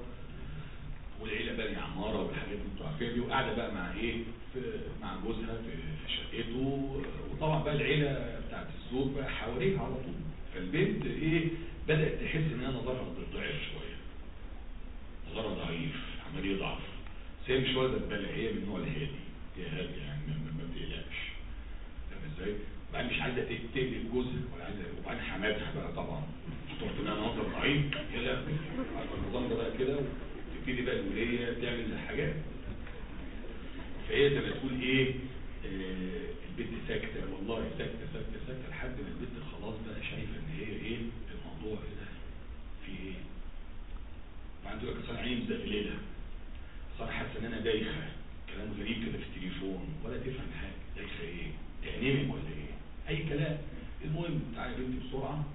والعيلة بقى عماره والحاجات اللي أنتوا عارفينها دي وقاعدة بقى مع إيه في مع جوزها في شقته. وطبعا بقى العيلة بتاعت الزوج بقى حواليها على طول. فالبنت إيه بدأت تحس إن هي نظرها ضعيف شوية. نظرها ضعيف عمال يضعف مش واخدة بالها هي من النوع الهادي. هي هادية يعني ما بتقلقش. فاهم إزاي؟ بعدين مش عايزة تقتل جوزها ولا عايزة وبعدين حماتها بقى طبعا. تقول لها نظر ضعيف يا لا النظام ده بقى كده وتبتدي بقى الوليه تعمل حاجات فهي زي ما تقول إيه آه البنت ساكتة والله ساكتة ساكتة ساكتة لحد ما البنت خلاص بقى شايفة إن هي إيه الموضوع ده في إيه. وعنده لك اصل عيني مزغلله أنا حاسة إن أنا دايخة كلام غريب كده في التليفون ولا تفهم حاجة دايخة إيه تأنيمك ولا إيه؟ أي كلام. المهم تعالى يا بنتي بسرعة.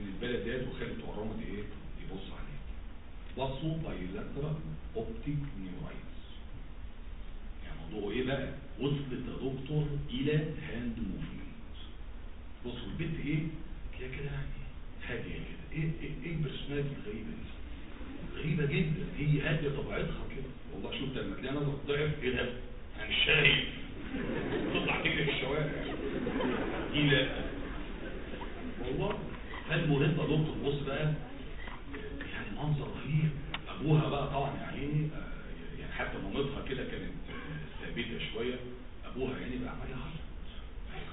من البلد ديت وخالد ورمت إيه؟ يبص عليك. بصوا bilateral optic neuritis يعني موضوعه إيه بقى؟ وصلت يا دكتور إلى hand movement بصوا البنت إيه؟ هي كده يعني هادية كده. إيه إيه إيه ال personality الغريبه دي؟ غريبة جدا. هي هاديه طبيعتها كده. والله شفت لما تلاقيها نظر ضعف إيه ده؟ أنا مش شايف. تطلع تجري في الشوارع. دي لا. والله فالمهم دكتور بص بقى يعني منظر رهيب. أبوها بقى طبعا يعني يعني حتى مامتها كده كانت ثابتة شوية. أبوها يعني بقى عمال يعيط.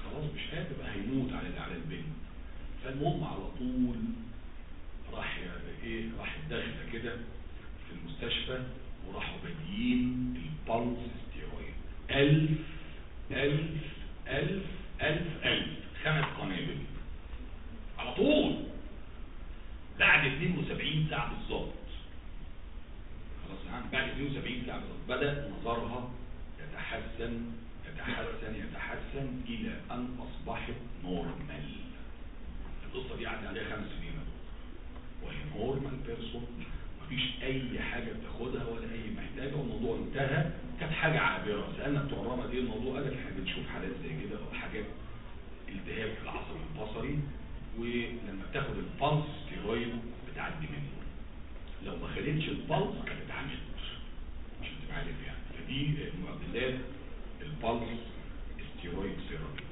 خلاص مش قادر بقى هيموت على على البنت. فالمهم على طول راح إيه راح الداخلة كده في المستشفى وراحوا بادئين ال pulse steroid. ألف ألف ألف ألف ألف خمس قنابل. على طول. بعد 72 ساعة بالظبط. خلاص يا عم بعد 72 ساعة بالظبط. بدأ نظرها يتحسن يتحسن يتحسن إلى أن أصبحت normal القصة دي عدى عليها خمس سنين وهي normal person مفيش أي حاجة بتاخدها ولا أي محتاجة والموضوع انتهى. كانت حاجة عابرة سألنا بتوع الرمد إيه الموضوع قال إحنا بنشوف حالات زي كده حاجات التهاب في العصب البصري ولما بتاخد ال pulse steroid بتعدي منه. لو ما خدتش ال pulse كانت عميت عشان تبقى عارف يعني. فدي معدلات البلس ستيرويد ثيرابي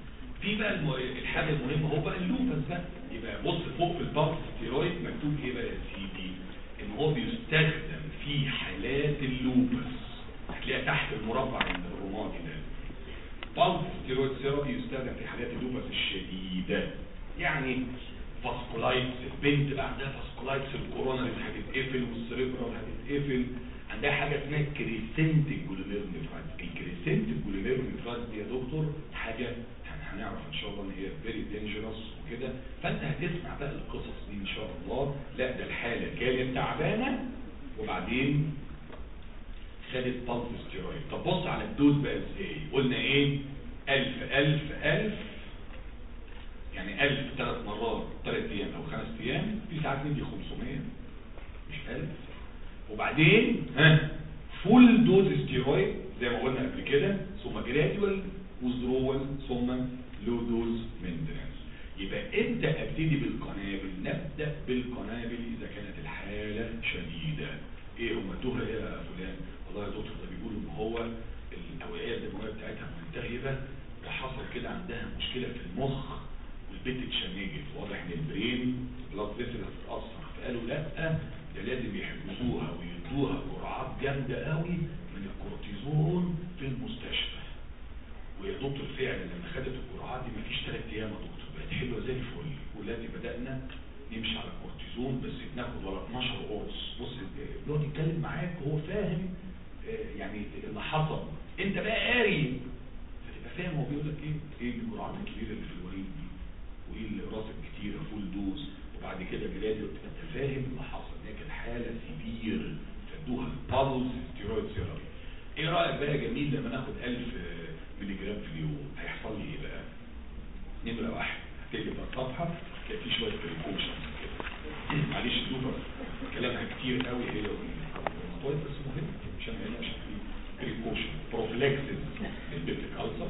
في بقى المو... الحاجة المهمة هو بقى ال lupus بقى. يبقى بص فوق في ال pulse steroid مكتوب إيه بقى يا سيدي؟ إن هو بيستخدم في حالات ال lupus. هتلاقيها تحت المربع الرمادي ده. pulse steroid therapy يستخدم في حالات ال lupus الشديدة. يعني vasculitis البنت بقى عندها vasculitis ال coronary هتتقفل وال cerebral هتتقفل عندها حاجة اسمها crescentic glomerulonephritis ال crescentic glomerulonephritis دي يا دكتور حاجة هنعرف إن شاء الله إن هي very dangerous وكده فأنت هتسمع بقى القصص دي إن شاء الله. لا ده الحالة كانت تعبانة. وبعد وبعدين خدت pulse steroid طب بص على ال dose بقى إزاي؟ قلنا إيه؟ ألف ألف ألف. يعني ألف ثلاث مرات ثلاث أيام أو خمس أيام في ساعات ندي 500 مش ألف. وبعدين ها full dose steroid زي ما قلنا قبل كده ثم gradual withdrawal ثم low dose maintenance يبقى إمتى ابتدي بالقنابل نبدأ بالقنابل إذا كانت الحالة شديدة. إيه هم إيه يا فلان. والله يا دكتور ده بيقولوا إن هو الأوعية الدموية بتاعتها ملتهبه ده حصل كده عندها مشكلة في المخ والبنت اتشنجت واضح إن ال brain blood vessel هتتأثر. فقالوا لأ ده لازم يحجزوها ويدوها جرعات جامدة قوي من الكورتيزون في المستشفى. ويا دكتور فعلا لما خدت الجرعات دي مفيش ثلاث أيام يا دكتور. بقت حلوة زي الفل. ودلوقتي بدأنا نمشي على الكورتيزون بس بناخد ولا 12 قرص. بص بيقعد يتكلم معاك وهو فاهم آه، يعني اللي حصل. أنت بقى قاري. فتبقى فاهم هو بيقول لك إيه؟ إيه الجرعات الكبيرة اللي في الوريد دي؟ وإيه الأقراص الكتيره full dose وبعد كده وتبقى أنت فاهم اللي حصل. هي كانت حالة severe. فادوها ال pulse steroid therapy إيه رأيك بقى يا جميل لما ناخد 1000 مللي جرام في اليوم. هيحصل لي إيه بقى؟ نمره واحد. هتقلب الصفحه كان في شوية precautions كده معلش دوبر كلامها كتير قوي هي والموضوع بس مهم عشان عشان في precaution prophylaxis ال peptic ulcer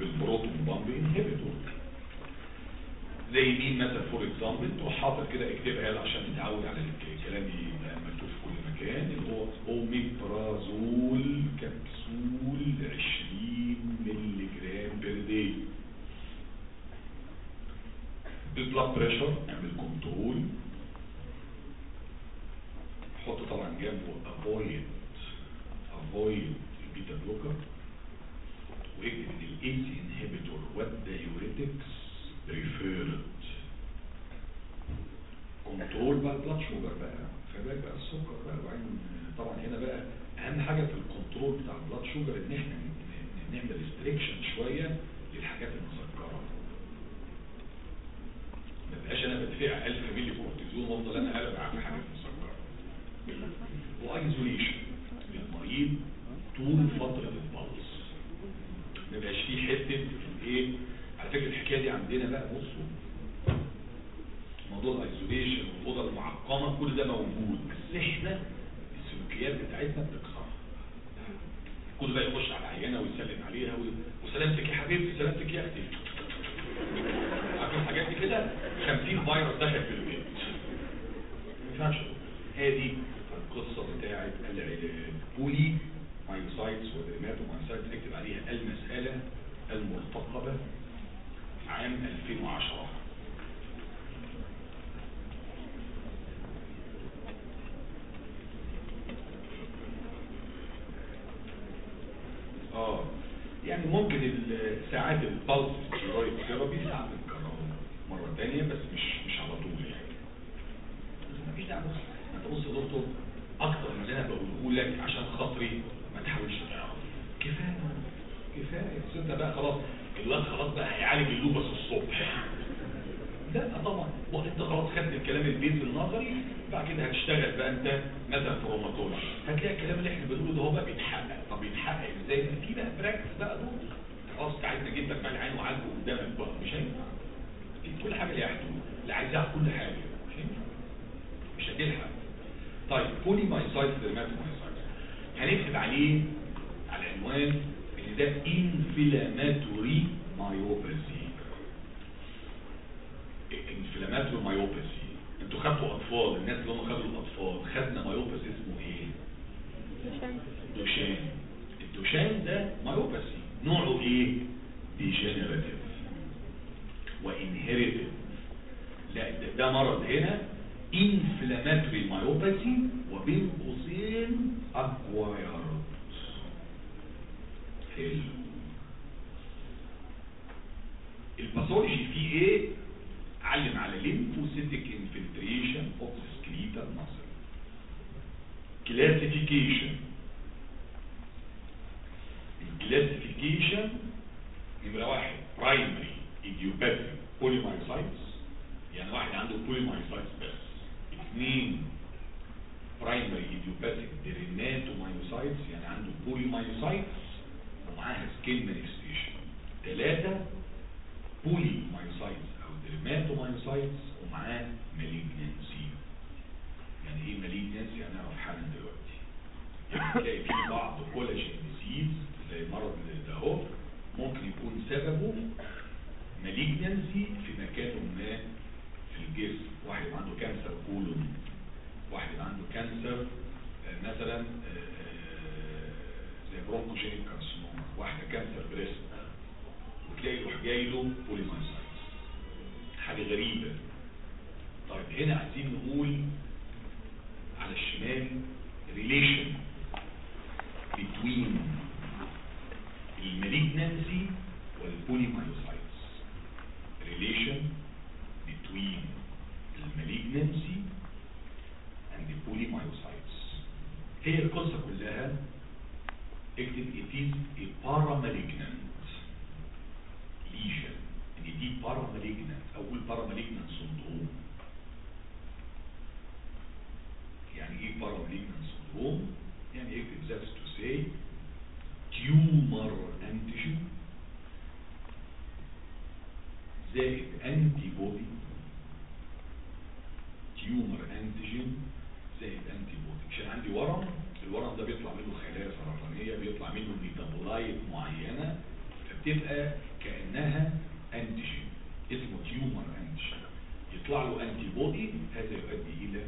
بال proton pump inhibitor زي مين مثلا؟ for example تروح حاطط كده اكتبها يلا عشان تتعود على الكلام يبقى مكتوب في كل مكان اللي هو omeprazole capsule 20 مللي جرام per day ال blood pressure نعمل control حط طبعا جنبه avoid avoid ال beta blocker واكتب ان ال ACE inhibitor وال diuretics preferred control بقى ال blood sugar بقى فبالك بقى السكر بقى وبعدين طبعا هنا بقى اهم حاجة في ال control بتاع ال blood sugar ان إحنا نعمل restriction شوية للحاجات المسكرة. ما بقاش أنا بدفع 1000 مللي كورتيزون وأفضل أنا قلب على حاجات مسكرة. و isolation للمريض طول فتره ال pulse ما بقاش فيه حتة إيه على فكرة الحكاية دي عندنا بقى بصوا. موضوع الايزوليشن والاوضه المعقمة كل ده موجود. بس إحنا السلوكيات بتاعتنا بتكسرها كل بقى يخش على العيانة ويسلم عليها وسلامتك يا حبيبتي سلامتك يا أختي. عارفين الحاجات دي كده؟ 50 فيروس دخل في البيت. ما ينفعش. هذه القصة بتاعت العلاج. polymyositis و dermatomyositis اكتب عليها المسألة المرتقبة عام 2010 آه. يعني ممكن ساعات ال pulse steroid therapy ساعات بنكرره مرة ثانية بس مش مش على طول يعني. بس مفيش داعي بص انت بص يا دكتور أكتر من اللي أنا بقوله لك عشان خاطري ما تحاولش. تعرف كفايه كفاية. بس أنت بقى خلاص الواد خلاص بقى هيعالج ال lupus الصبح. لا طبعا. وأنت خلاص خدت الكلام البيت النظري بعد كده هتشتغل بقى أنت مثلا في rheumatology هتلاقي الكلام اللي إحنا بنقوله ده هو بقى بيتحقق. طب بيتحقق إزاي؟ في بقى practice بقى دول. خلاص انت عايز أجيب لك بقى العيان وعالجه قدامك بقى مش هينفع. كل حاجة ليها حدود. اللي عايز يعرف كل حاجة مش هينفع. مش هتلحق طيب polymyositis dermatomyositis هنكتب عليه على عنوان إن ده inflammatory myopathy inflammatory myopathy أنتوا خدتوا أطفال الناس اللي هم خدوا الأطفال خدنا myopathy اسمه إيه؟ Duchenne. ال Duchenne ده myopathy نوعه إيه؟ degenerative و inherited لا ده, ده مرض هنا. inflammatory myopathy وبين قوسين acquired حلو. ال pathology فيه إيه؟ علم على infiltration of the skeletal muscle. Classification. ال classification نمرة واحد primary idiopathic polymyositis. يعني واحد عنده polymyositis بس. اثنين primary idiopathic dermatomyositis يعني عنده polymyositis ومعاها skin manifestation ثلاثة polymyositis أو dermatomyositis ومعاه malignancy يعني إيه malignancy هنعرف حالا دلوقتي. يعني تلاقي في بعض collagen disease زي ده اهو ممكن يكون سببه malignancy في مكان ما في الجسم. واحد عنده cancer colon واحد عنده cancer آه، مثلا آه، آه، زي bronchogenic carcinoma واحدة cancer breast وتلاقي يروح جاي له polymyositis حاجة غريبة. طيب هنا عايزين نقول على الشمال ريليشن between المالجنسي والبوليمايوسايتس ريليشن بين المالجنسي اند البوليمايوسايتس هي القصة كلها اكتب it is a paramalignant lesion ان دي paramalignant أو ال paramalignant syndrome يعني إيه paramalignant syndrome يعني اكتب that's to say tumor antigen زائد antibody tumor. antigen زائد antibody عشان عندي ورم. الورم ده بيطلع منه خلايا سرطانية بيطلع منه metabolite معينة. فبتبقى كأنها antigen اسمه tumor. antigen يطلع له antibody هذا يؤدي إلى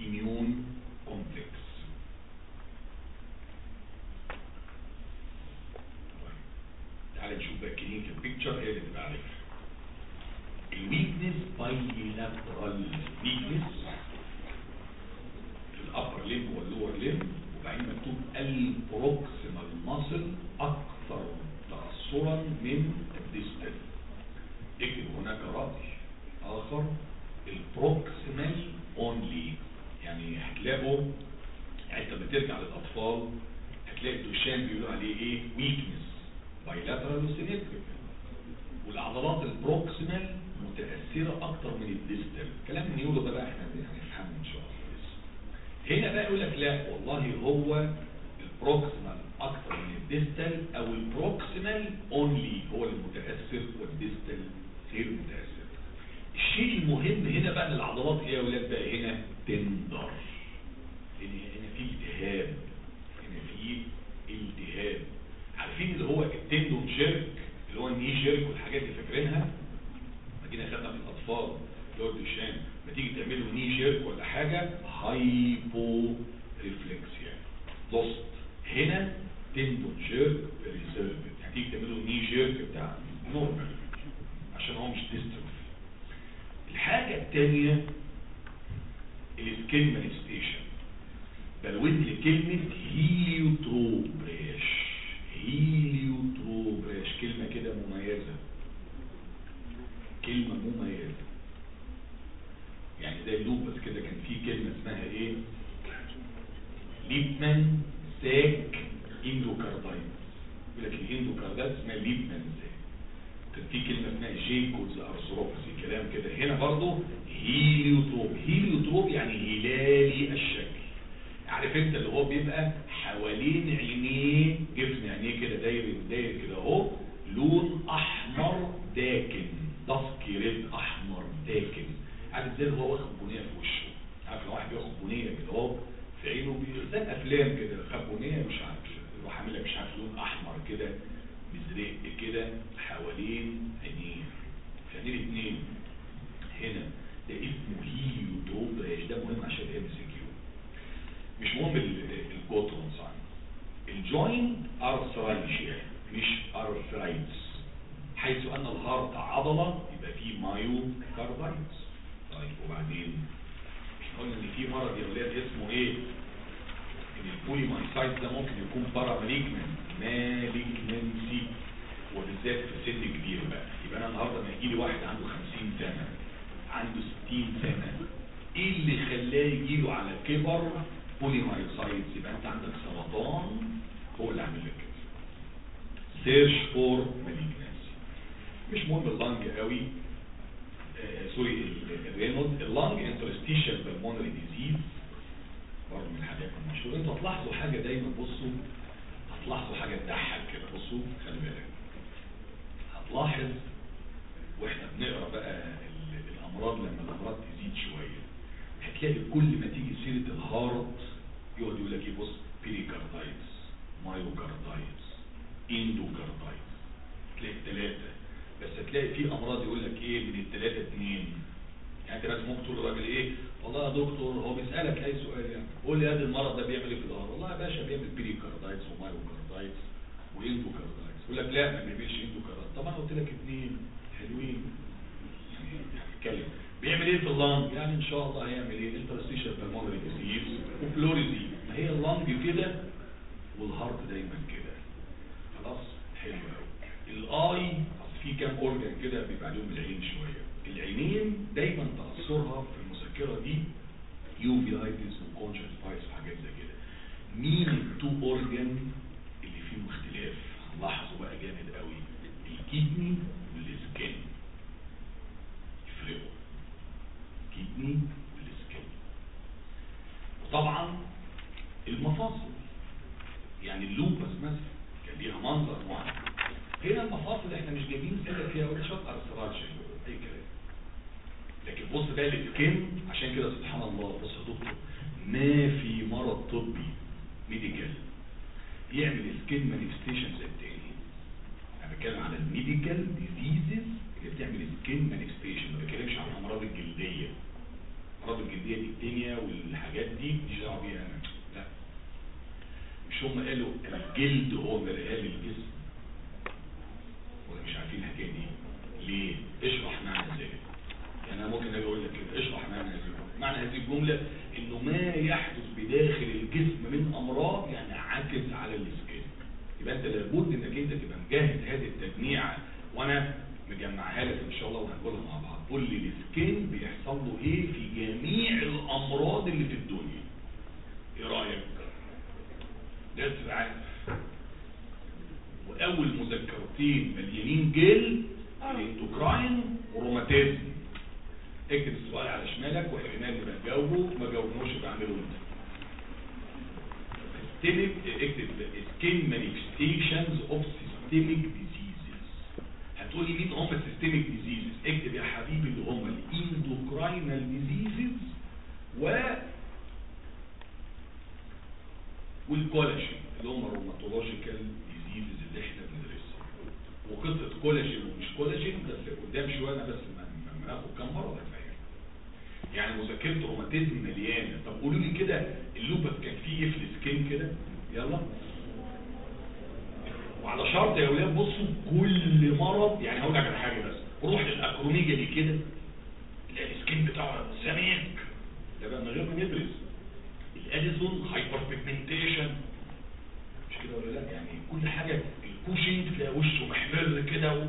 immune complex. تعال نشوف بقى clinical picture هي اللي تبقى عارفها ال weakness bilateral weakness في ال upper limb وال lower limb وبعدين مكتوب ال proximal muscle أكثر تاثرا من ال distal اكتب هناك رأي آخر ال proximal only يعني هتلاقوا يعني انت بترجع للأطفال هتلاقي ال Duchenne بيقولوا عليه إيه؟ weakness bilateral و symmetric والعضلات ال proximal متأثرة أكتر من ال distal كلام neuro ده بقى إحنا هنفهمه إن شاء الله لسه. هنا بقى يقول لك لا والله هو ال proximal أكتر من ال distal أو ال proximal only هو المتأثر وال distal غير متأثر. الشيء المهم هنا بقى إن العضلات إيه يا ولاد بقى؟ هنا tender. هنا في التهاب. هنا في التهاب. عارفين اللي هو ال tendon jerk اللي هو ال knee jerk والحاجات اللي فاكرينها؟ ما جينا خدنا في الأطفال هو ال Duchenne ما تيجي تعملوا knee jerk ولا حاجة؟ hyporeflexia lost هنا tendon jerk preserved يعني تيجي تعملوا knee jerk بتاع normal. عشان هو مش dystrophy الحاجة الثانية ال skin manifestation بلوت لي كلمه heliotrope rash كلمة كده مميزة؟ كلمة مميزة. يعني زي ال lupus كده كان في كلمة اسمها إيه؟ Libman-Sacks endocarditis يقول لك ال endocarditis اسمها Libman-Sacks. كان في كلمة اسمها Jaccoud's arthropathy كلام كده. هنا برضو heliotrope. heliotrope يعني هلالي الشكل. عارف انت اللي هو بيبقى حوالين عينيه جفن عينيه كده؟ داير داير كده اهو. لون أحمر داكن. dusky red أحمر داكن. عارف إزاي هو واخد بنية في وشه؟ عارف لو واحد بياخد بنية كده اهو في عينه زي الأفلام كده خد بنية مش عارف يروح عامل لك مش عارف لون أحمر كده مزرق كده حوالين عينيه. في عينيه الاثنين هنا ده اسمه heliotrope rash ده مهم عشان MCQ مش مهم ال Gottron صحيح ال joint arthralgia مش arthritis حيث أن ال heart عضلة يبقى فيه myocarditis طيب وبعدين؟ إحنا قلنا إن في مرض يا ولاد اسمه إيه؟ إن ال polymyositis ده ممكن يكون paramalignant malignancy وبالذات في سن كبير بقى. يبقى أنا النهارده لما يجي لي واحد عنده 50 سنة عنده 60 سنة إيه اللي خلاه يجي له على كبر؟ polymyositis يبقى انت عندك سرطان هو اللي عامل لك كده search for malignancy مش مهم ال lung قوي آه sorry ال- الرينود ال lung interstitial pulmonary disease الحاجات المشهورة. أنتوا هتلاحظوا حاجة دايما بصوا هتلاحظوا حاجة تضحك كده. بصوا خلي بالك. هتلاحظ وإحنا بنقرأ بقى ال- الأمراض لما الأمراض تزيد شوية هتلاقي كل ما تيجي سيرة ال heart يقعد يقول لك إيه بص pericarditis myocarditis endocarditis تلاقي ثلاثة بس هتلاقي في أمراض يقول لك إيه من الثلاثه اثنين يعني أنت بس ممكن تقول للراجل إيه والله يا دكتور هو بيسألك أي سؤال يعني. قول لي هذا المرض ده بيعمل إيه في الظهر والله يا باشا بيعمل pericarditis و myocarditis و endocarditis يقول لك لا ما بيعملش endocarditis طب أنا قلت لك اثنين حلوين. يعني هتتكلم بيعمل إيه في ال lung يعني إن شاء الله هيعمل إيه؟ interstitial pulmonary disease و pleurisy ما هي ال lung كده؟ وال heart دايما كده. خلاص؟ حلو قوي ال eye أصل في كام organ كده بيبقى عليهم العين شوية. العينين دايما تأثرها في المذكرة دي uveitis و conjunctivitis وحاجات زي كده. مين ال two organ اللي فيهم اختلاف؟ لاحظوا بقى جامد قوي الكدني والسكن. يفرقوا. الكدني والسكن وطبعا المفاصل يعني ال lupus مثلا كان ليها منظر معين. هنا المفاصل إحنا مش جايبين سيره فيها ولا شوية arthritis أي كلام. لكن بص بقى ال skin عشان كده سبحان الله بص يا دكتور ما في مرض طبي medical يعمل skin manifestation زي التاني. أنا بتكلم على ال medical diseases اللي بتعمل skin manifestation ما بتكلمش عن الأمراض الجلدية. الامراض الجلدية دي الدنيا والحاجات دي مش دعوه بيها أنا لا. مش هم قالوا الجلد هو مرآة للجسم ولا مش عارفين الحكاية دي. ليه؟ اشرح معنى ذلك يعني أنا ممكن أجي أقول لك كده اشرح معنى هذه الجمله معنى هذه الجملة إنه ما يحدث بداخل الجسم من أمراض يعني عاكس على ال skin يبقى أنت لابد إنك أنت تبقى مجهز هذه التجميعة. وأنا مجمعها لك إن شاء الله وهنقولها مع بعض. قول لي ال skin بيحصل له إيه في جميع الأمراض اللي في الدنيا. إيه رأيك؟ تبقى عارف وأول مذكرتين مليانين جلد ال endocrine والروماتيزم اكتب السؤال على شمالك واحتمال نبقى نجاوبه ما جاوبناش يبقى اعمله انت. اكتب manifestations of systemic diseases هتقولي مين هم systemic diseases. اكتب يا حبيبي اللي هم ال endocrinal diseases و والكولاجين اللي هم ال rheumatological diseases اللي إحنا بندرسها وقصة كولاجين ومش كولاجين بس قدام شوية أنا بس ما ناخد كام مرة هتفهم يعني مذاكرة روماتيزم مليانة. طب قولوا لي كده ال lupus كان فيه إيه في ال skin كده؟ يلا. وعلى شرط يا أولاد بصوا كل مرض يعني هقول لك على حاجة بس روح لل acromegaly كده ال skin بتاعه سميك ده بقى من غير ما ندرس. ال Addison hyperpigmentation مش كده ولا لا؟ يعني كل حاجة الكوشنج تلاقي وشه محمر كده.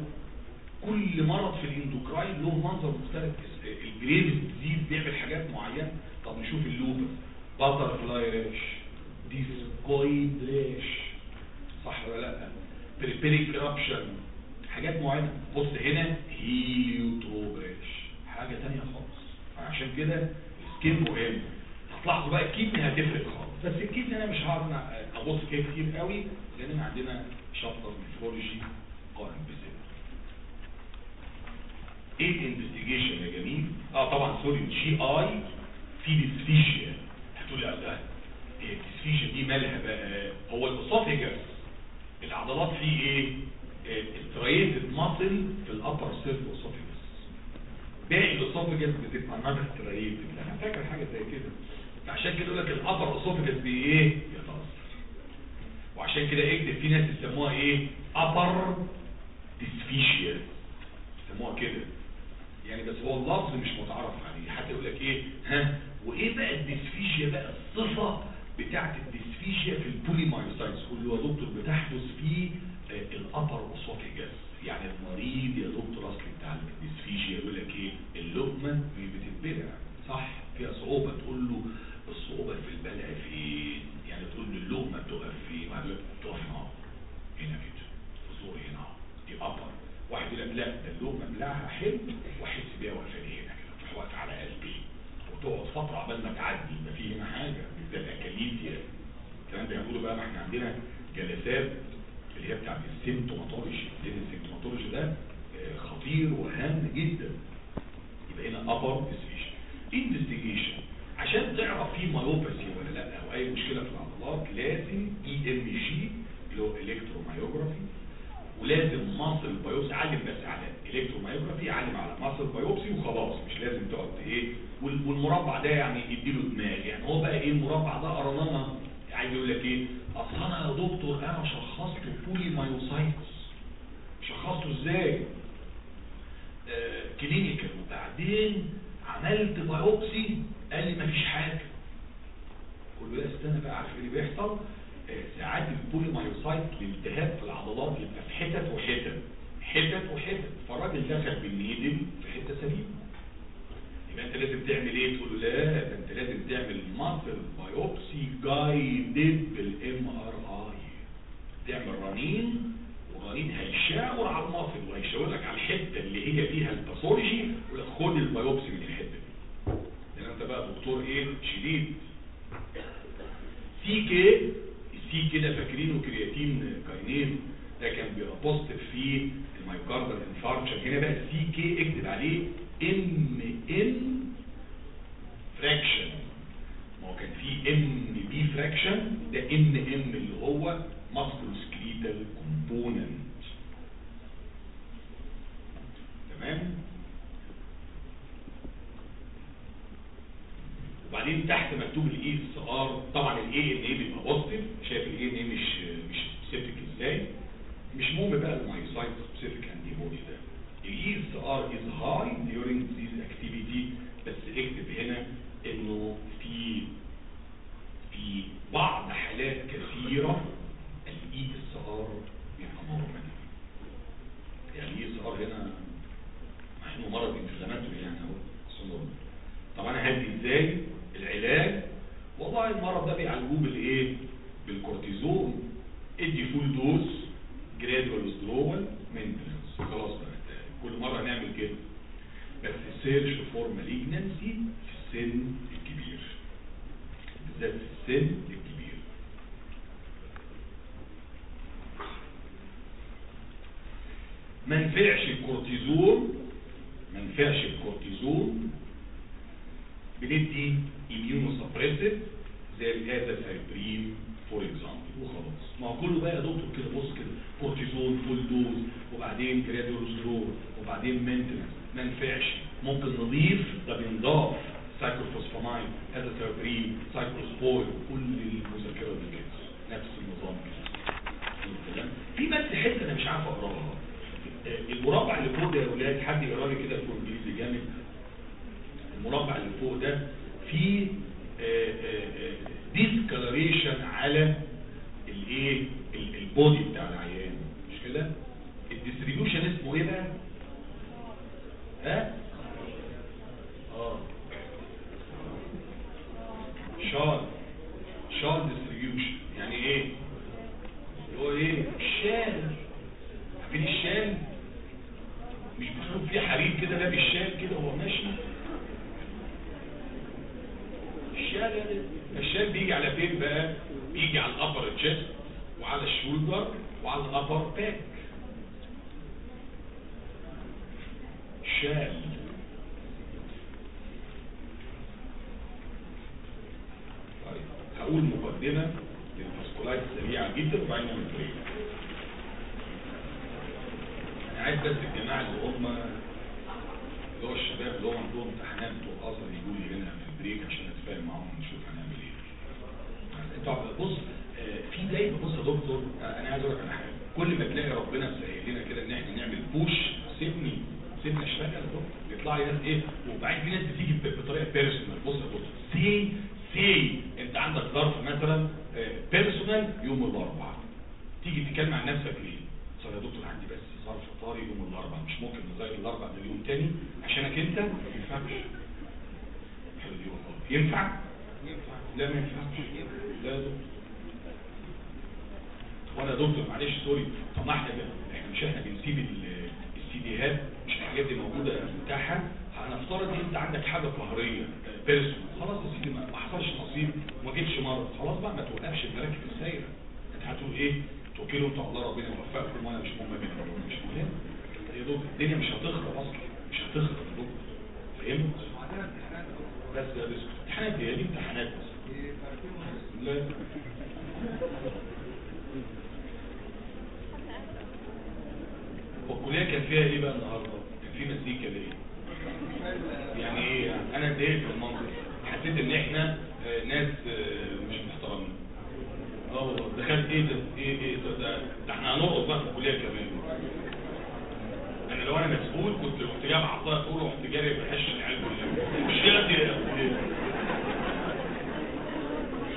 كل مرض في ال endocrine له منظر مختلف. ال Graves disease بيعمل حاجات معينة. طب نشوف ال lupus butterfly rash. discoid rash. صح ولا لا؟ purpuric eruption حاجات معينة. بص هنا heliotrope rash حاجة تانية خالص. عشان كده ال skin مهم. هتلاحظوا بقى ال kidney هتفرق خالص. بس ال kidney أنا مش هقعد أبص فيها كتير قوي لأن عندنا chapter nephrology قائم بذلك. إيه ال investigation يا جميل. آه طبعا sorry GIT dysphagia هتقول لي هي ال dysphagia دي مالها بقى هو ال esophagus العضلات فيه إيه؟ ال striated muscle في ال upper third esophagus باقي ال esophagus بتبقى non striated أنا فاكر حاجة زي كده. عشان كده يقول لك ال upper esophagus بايه يتاثر وعشان كده اكتب في ناس يسموها إيه؟ upper dysphagia يسموها كده. يعني بس هو اللفظ مش متعرف عليه. حتى يقول لك إيه؟ ها؟ وإيه بقى ال dysphagia بقى؟ الصفة بتاعت ال dysphagia في ال polymyositis اللي هو دكتور بتحدث في ال upper esophagus يعني المريض يا دكتور أصل بتاع ال dysphagia يقول لك إيه؟ اللقمه بتتبلع. صح؟ فيها صعوبة تقول له الصعوبة في البلع فين؟ يعني تقول له اللقمه بتقف فين؟ بعد تقف هنا هنا كده. الزور هنا دي upper. واحد يقول لك لا ده اللقمه بلعها حلو واحس بيها واقفه هنا كده تروح واقفه على قلبي. وتقعد فترة عبال ما تعدي يبقى في هنا حاجة. ده الاكاليل بقى ما إحنا عندنا جلسات اللي هي بتاعت ال symptomatology. لأن ال symptomatology ده؟ آه، خطير وهام جدا. يبقى هنا upper investigation investigation. عشان تعرف في myopathy ولا لا أو أي مشكلة في العضلات لازم EMG اللي هو electromyography ولازم muscle biopsy علم بس على electromyography علم على muscle biopsy وخلاص. مش لازم تقعد إيه. وال- والمربع ده يعني يديله دماغ. يعني هو بقى إيه المربع ده؟ قرننا عايز يقول لك إيه؟ أصل أنا يا دكتور أنا شخصته polymyositis. شخصته إزاي؟ آه، clinical وبعدين عملت biopsy قال لي مفيش حاجة. قول له لا استنى بقى عارف إيه اللي بيحصل؟ آه، ساعات ال polymyositis الالتهاب في العضلات يبقى في حتت وحتت حتت وحتت. فالراجل دخل بال needle في حتة سليمة. يبقى انت لازم تعمل إيه تقول له لا ده انت لازم تعمل muscle biopsy guided بال MRI تعمل رنين والرنين هيشاور على ال muscle وهيشاور لك على الحتة اللي هي فيها ال pathology خد ال biopsy من الحتة دي. لأن انت بقى دكتور إيه؟ شديد. سي كي السي كي ده فاكرينه creatine kinase ده كان بيبقى positive في ال myocardial infarction هنا بقى ال CK اكتب عليه MM fraction ما هو كان في MB fraction ده MM اللي هو musculoskeletal component تمام؟ وبعدين تحت مكتوب ال ESR طبعا ال ANA بيبقى positive شايف ال ANA مش مش specific إزاي؟ مش مهم بقى ال myositis specific antibody ده. ال ESR is high during disease activity بس اكتب هنا إنه في في بعض حالات كثيرة ال ESR بيبقى normal يعني ال ESR هنا مع إنه مرض inflammatory يعني أهو طب أنا هدي إزاي؟ العلاج. والله المرض ده بيعالجوه بالإيه؟ بالكورتيزون. ادي full dose gradual withdrawal maintenance خلاص بقى كل مرة نعمل كده. بس search for malignancy في السن الكبير. بالذات في السن الكبير. ما نفعش الكورتيزون ما نفعش الكورتيزون بندي suppressive زي ال azathioprine for example وخلاص. ما هو كله بقى يا دكتور كده بص كده. كورتيزون full dose وبعدين gradual withdrawal وبعدين maintenance ما نفعش ممكن نضيف ده بينضاف. cyclophosphamide azathioprine cyclosporine كل المذاكره دي كده. نفس النظام كده. في بس حتة أنا مش عارف أقراها. المربع اللي فوق ده يا ولاد حد يقرأ لي كده في الانجليزي جامد؟ المربع اللي فوق ده فيه discoloration على الايه ال- ال body بتاع العيان. مش كده؟ ال distribution اسمه إيه بقى؟ ها؟ آه. shawl distribution يعني إيه؟ هو إيه؟ الشال عارفين الشال مش بتشوف فيه حرير كده لابس الشال كده وهو ماشي؟ الشال الشال بيجي على فين بقى؟ بيجي على ال upper chest وعلى ال shoulder وعلى ال upper back. شال طيب هقول مقدمة لل vasculitis سريعة جدا وبعدين نعمل break. أنا عايز بس الجماعة اللي هم اللي هو الشباب اللي هم عندهم امتحانات بتوع ازهر يجوا لي هنا في ال break عشان نتفاهم معاهم ونشوف هنعمل إيه. انت بص آه، في دايما بص يا دكتور آه، أنا عايز أقول لك على حاجة. كل ما تلاقي ربنا مسهل لنا كده إن إحنا نعمل push سيبني سيبني أشتغل يا دكتور. يطلع لي ناس إيه؟ وبعدين في ناس بتيجي بطريقة personal بص يا دكتور سي سي أنت عندك ظرف مثلا personal يوم الأربعاء. تيجي تتكلم عن نفسك ليه؟ صار يا دكتور عندي بس ظرف طارئ يوم الأربعاء. مش ممكن نغير الأربعاء ده اليوم تاني عشانك أنت. ما ينفعش دي ينفع؟ لا ما ينفعش. لا دكتور. وأنا دكتور معلش sorry. إحنا بقى- إحنا مش إحنا بنسيب ال- السي ديهات مش الحاجات دي موجودة متاحه هنفترض إن انت عندك حاجة قهرية بيرسون. خلاص يا سيدي ما حصلش نصيب وما جيتش مرض خلاص بقى ما توقفش المراكب السايرة. انت هتقول إيه؟ توكلوا انت الله ربنا يوفقكم وأنا مش مهم منكم مش مهم. يا دوب الدنيا مش هتخرب أصلا مش هتخرب يا دوب فهمت يا بس امتحانات دي امتحانات والكليه كان فيها إيه بقى النهارده كان في مزيكا ليه يعني إيه يعني أنا اتضايقت من المنظر حسيت ان إحنا آه، ناس آه، مش محترمين آه دخلت إيه ده إيه إيه ده ده, إحنا هنرقص بقى في الكليه كمان أنا لو أنا مسؤول كنت كنت جايب عطايه طول ورحت جاري بحش العيال كلها. مش كده يا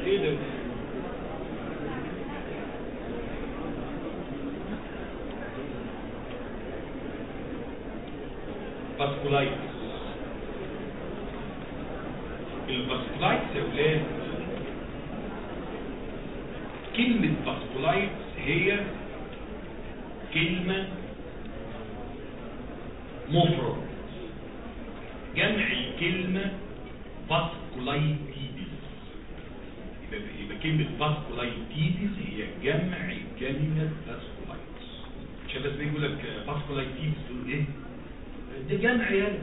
إيه ده vasculitis ال vasculitis يا ولاد كلمة vasculitis هي كلمة مفرد. جمع الكلمة vasculitides يبقى كلمة vasculitides هي جمع كلمة vasculitis عشان بس بيقول لك vasculitides تقول إيه؟ ده جمع يالا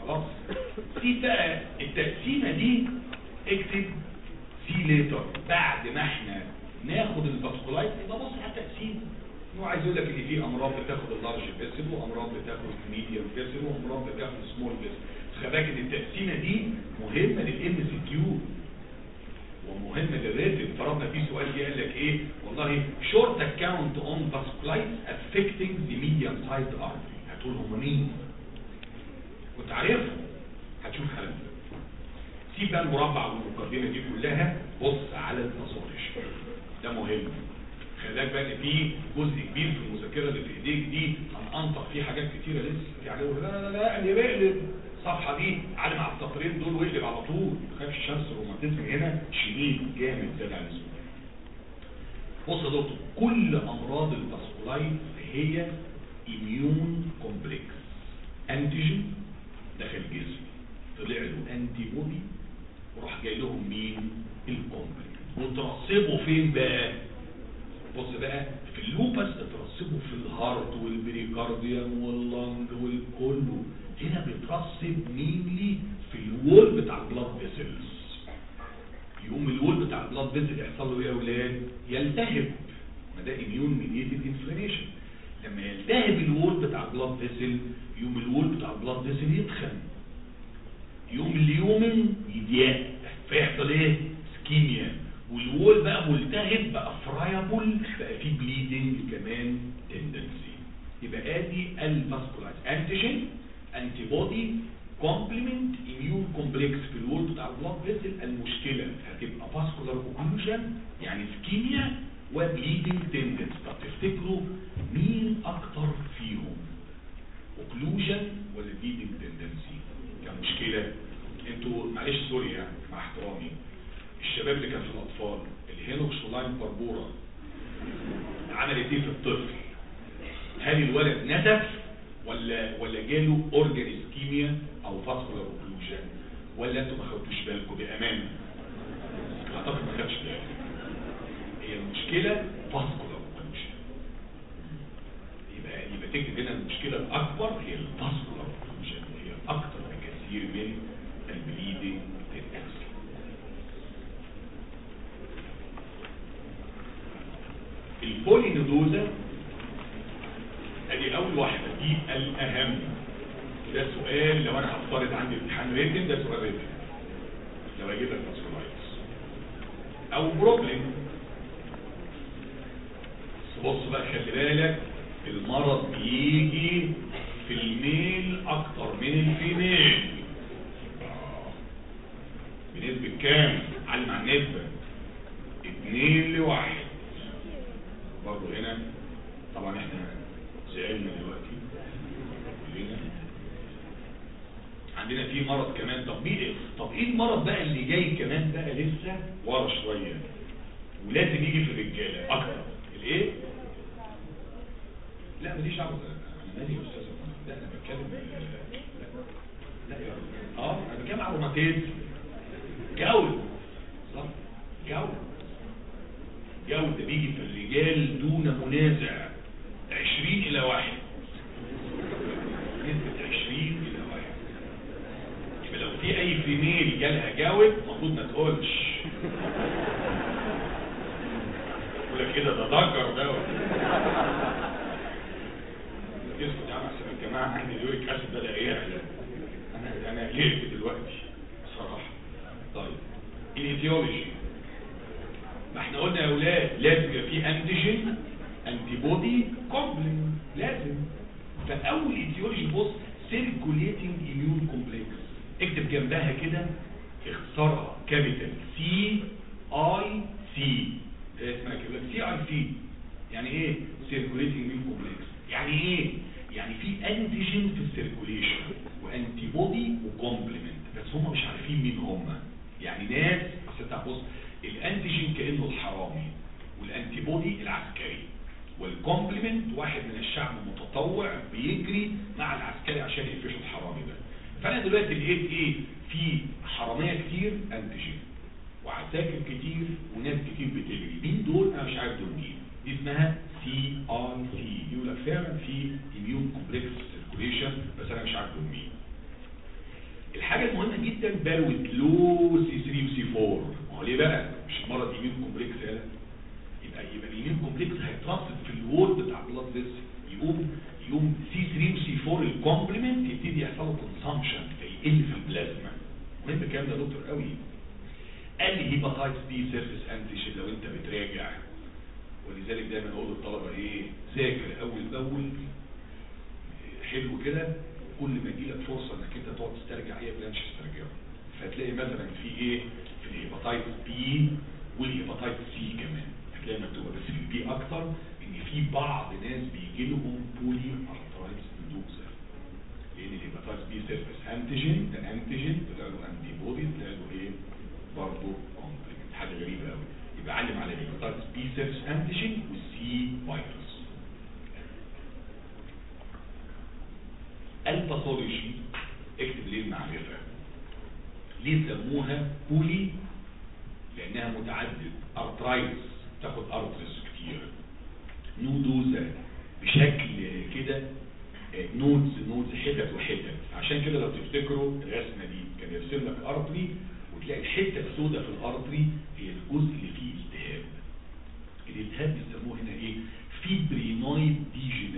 خلاص. في بقى التقسيمة دي اكتب see later بعد ما إحنا ناخد ال vasculitis يبقى بص على التقسيم. هو عايز يقول لك إن في أمراض بتاخد ال large vessel وامراض بتاخد medium vessel وامراض بتاخد small vessel بالك إن التقسيمة دي مهمة لل MCQ. ومهمة لل written فرضنا في سؤال جه قال لك إيه؟ والله short account on vasculitis affecting the medium size artery هتقول هم مين؟ كنت عارفهم هتشوف حالهم سيب بقى المربع والمقدمة دي كلها. بص على ال pathology ده مهم. خلي بالك بقى في جزء كبير في المذاكرة اللي في إيديك دي هننطق فيه حاجات كتيرة لسه يعني لا لا لا اللي بيقلب الصفحة دي علم على التقرير دول واقلب على طول. ما تخافش شمس الروماتيزم هنا شديد جامد زاد عن بص يا دكتور كل أمراض الفاسكولايت هي اميون كومبلكس انتيجين داخل الجسم. طلع له انتي بودي وراح جاي لهم مين؟ الكومبلكس وترسبوا فين بقى؟ بص بقى في اللوبس اترسبوا في الهارت والبريكارديوم واللنج والكله. هنا بيترسب mainly في ال wall بتاع ال blood vessels يقوم ال wall بتاع ال blood vessel يحصل له إيه يا أولاد؟ يلتهب. ما ده immune mediated inflammation لما يلتهب ال wall بتاع ال blood vessel يقوم الوول بتاع البلاد فيسل يتخن. يقوم ال lumen يضيق فيحصل إيه؟ ischemia. وال wall بقى ملتهب بقى friable بقى فيه bleeding كمان tendency يبقى آدي ال vasculitis antigen antibody complement immune complex في ال wall بتاع ال blood vessel المشكلة. هتبقى vascular occlusion يعني ischemia و bleeding tendency طب تفتكروا مين أكتر فيهم؟ occlusion ولا bleeding tendency كمشكله أنتوا معلش sorry يعني مع احترامي. الشباب اللي كان في الأطفال اللي هنا Schonlein purpura عملت إيه في الطفل. هل الولد نزف ولا ولا جاله organ ischemia أو vascular occlusion ولا أنتوا ما خدتوش بالكم بأمانة؟ أعتقد ما خدتش بالك هي المشكلة vascular occlusion يبقى يبقى تكتب هنا المشكلة الأكبر هي ال vascular occlusion هي أكتر بكثير من ال bleeding tendency ال poly nodosa أدي اول واحدة دي الأهم. ده سؤال لو أنا هفترض عندي امتحان written ده سؤال written. لو هجيب لك vasculitis أو problem بص بقى خلي بالك المرض بيجي في الميل أكتر من الفيميل. بنسبة كام؟ علم على النسبة. اتنين لواحد. برضه هنا. طبعا إحنا زعلنا دلوقتي. كلنا عندنا في مرض كمان. طب إيه؟ طب إيه المرض بقى اللي جاي كمان بقى لسه؟ ورا شوية. ولازم يجي في الرجالة. أكتر. الإيه؟ لا ماليش دعوة. أنا مالي أستاذ. لا أنا بتكلم لا. يا رب آه أنا بتكلم على الروماتيزم. gout صح؟ gout gout ده بيجي في الرجال دون منازع 20 إلى واحد. نسبة 20 إلى واحد. يبقى لو في أي female جالها جاوب المفروض ما تقولش. يقول لك كده ده ضجر ده. اسكت يا عم عشان الجماعة عندي ال uric acid بدا يعلى أنا أنا قلقت دلوقتي؟ بصراحه طيب. ال etiology ما إحنا قلنا يا أولاد لازم يبقى في antigen antibody complement لازم. فأول etiology بص circulating immune complex اكتب جنبها كده اختصارها capital CIC اسمها كده CIC يعني إيه؟ circulating immune complex يعني إيه؟ يعني في antigen في ال circulation و antibody و complement بس هم مش عارفين مين هم يعني ناس أصل بص ال antigen كأنه الحرامي وال antibody العسكري. وال complement واحد من الشعب المتطوع بيجري مع العسكري عشان يقفشوا الحرامي ده. فأنا دلوقتي لقيت إيه؟ في حرامية كتير antigen. وعساكر كتير وناس كتير بتجري. مين دول؟ أنا مش عارف دول مين. دي اسمها CIC يقول لك فعلا في immune complex circulation بس أنا مش عارف دول مين. الحاجة المهمة جدا برضه low C 3 و C 4 ما هو ليه بقى؟ مش المرض immune complex يالا يبقى يبقى ال immune complex هيترسب في ال wall بتاع ال blood vessel يقوم يقوم C 3 و C 4 ال complement يبتدي يحصل له consumption فيقل في البلازما مهم الكلام ده دكتور قوي. قال لي hepatitis B surface antigen لو أنت بتراجع. ولذلك دايما أقول للطلبة إيه؟ ذاكر أول بأول. حلو كده. كل ما يجي لك فرصة إنك أنت تقعد تسترجع أي branch تسترجعه فتلاقي مثلا في إيه؟ ال hepatitis B وال hepatitis C كمان. هتلاقي مكتوبه بس في ال B أكتر إن في بعض ناس بيجي لهم polyarteritis nodosa لأن ال hepatitis B surface antigen ده antigen طلع له antibody طلع له إيه؟ برضه complement حاجة غريبة قوي يبقى علم على ال hepatitis B surface antigen وال C virus ال pathology اكتب ليه المعرفة. ليه سموها poly؟ لأنها متعدد arteritis تاخد arteries كتير. nodosa بشكل كده nodes nodes حتت وحتت. عشان كده لو تفتكروا الرسمة دي كان يرسم لك artery وتلاقي الحته السوداء في ال artery هي الجزء اللي فيه التهاب. الالتهاب بيسموه هنا إيه؟ fibrinoid degeneration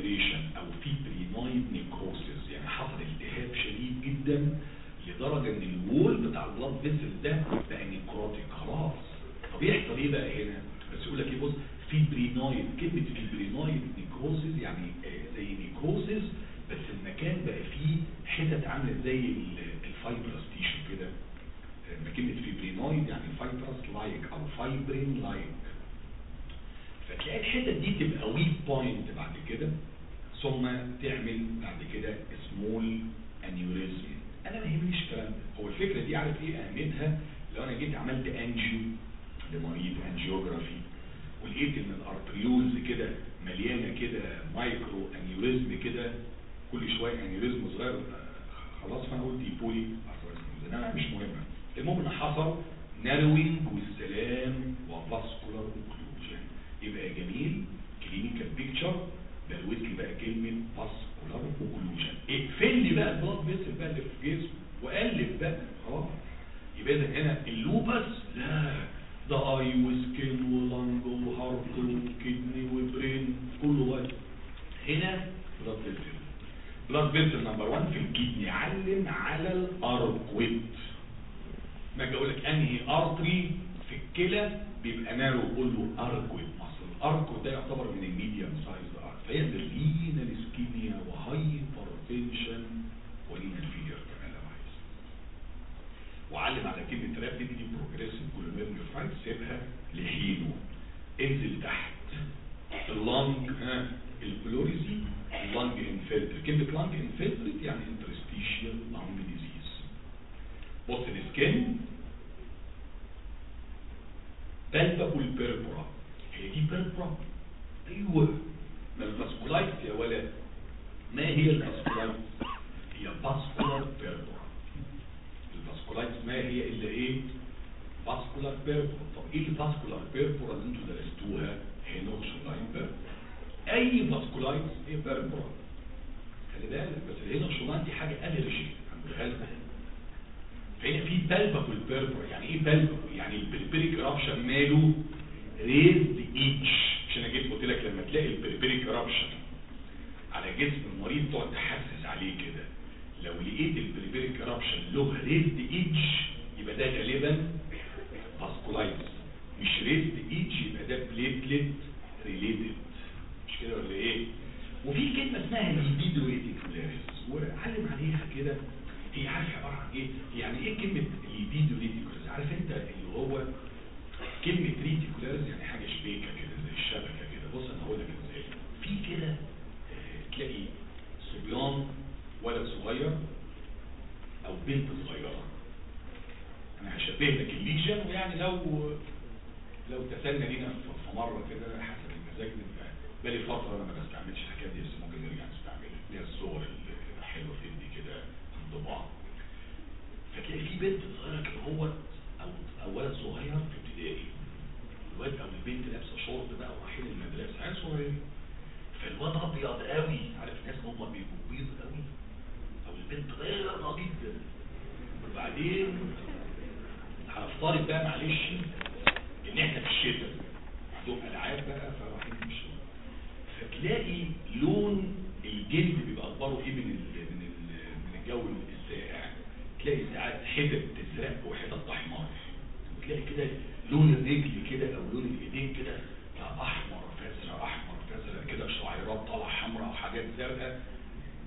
وحاجات زرقاء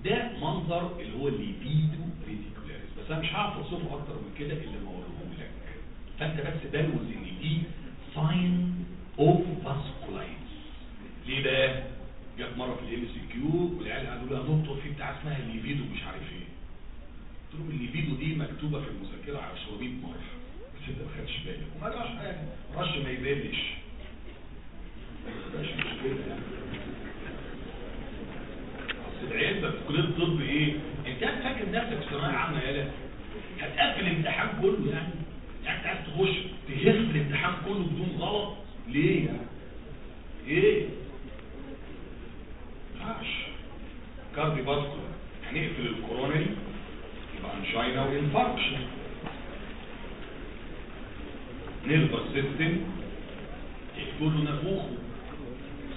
ده منظر اللي هو ال livedo reticularis. بس أنا مش هعرف أوصفه أكتر من كده إلا ما أقوله لك. فأنت بس plus إن دي sign of vasculitis ليه بقى جت مرة في ال MCQ والعيال قالوا لها دكتور في بتاع اسمها ال livedo مش عارف إيه. قلت لهم ال livedo دي مكتوبة في المذكره على 700 مره بس أنت ما خدتش بالك. وما جراش حاجة. رش ما يبانش. مش مشكلة يعني. بقى في كلية الطب إيه؟ انت فاكر نفسك في ثانوية عامة يالا هتقفل الامتحان كله يعني. يعني انت عايز تخش تهف الامتحان كله بدون غلط؟ ليه يعني إيه؟ ينفعش cardiovascular هنقفل ال coronary يبقى angina و infarction nervous system يقول له نفوخه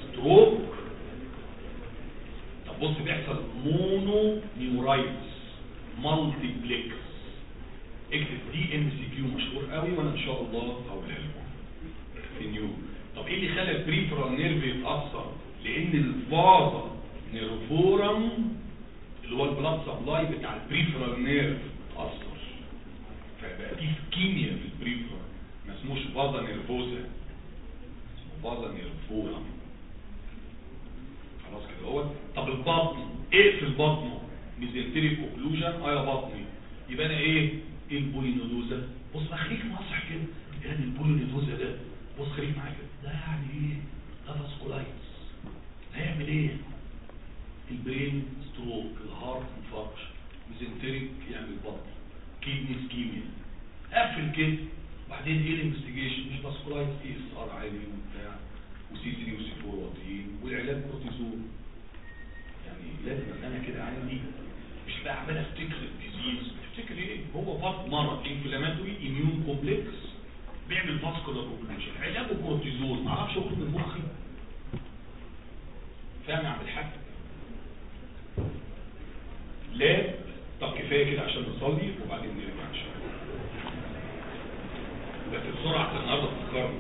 stroke بص بيحصل mononeuritis multiplex اكتب دي MCQ مشهور قوي وأنا ان شاء الله هقولها لكم. في نيو طب إيه اللي خلى ال peripheral nerve يتأثر؟ لأن ال vasa nervorum اللي هو ال blood supply بتاع ال peripheral nerve اتاثر فبقى في ischemia في ال peripheral ما اسموش vasa nervosa اسمه vasa nervorum خلاص كده. هو طب البطن إيه في البطن mesenteric occlusion يا بطني يبقى أنا إيه؟ إيه ال poly nodosa بص بقى خليك نصح كده. يعني ال poly nodosa ده؟ بص خليك معايا كده. ده يعني إيه؟ ده vasculitis. هيعمل إيه؟ ال brain stroke ال heart infarction. mesenteric يعمل بطن kidney ischemia. قفل كده. بعدين إيه ال investigation؟ مش vasculitis ESR عالي وبتاع. و C 3 و C 4 واطيين والعلاج كورتيزون يعني لازم أنا كده عندي مش بقى عمال أفتكر ال disease. أفتكر إيه؟ هو فرط مرض inflammatory immune complex بيعمل vascular obliteration علاجه كورتيزون ما أعرفش اخرج من مخي. فاهم يا عم الحاج لا. طب كفاية كده عشان نصلي وبعدين نرجع إن شاء الله. بس بسرعة النهارده تفكرني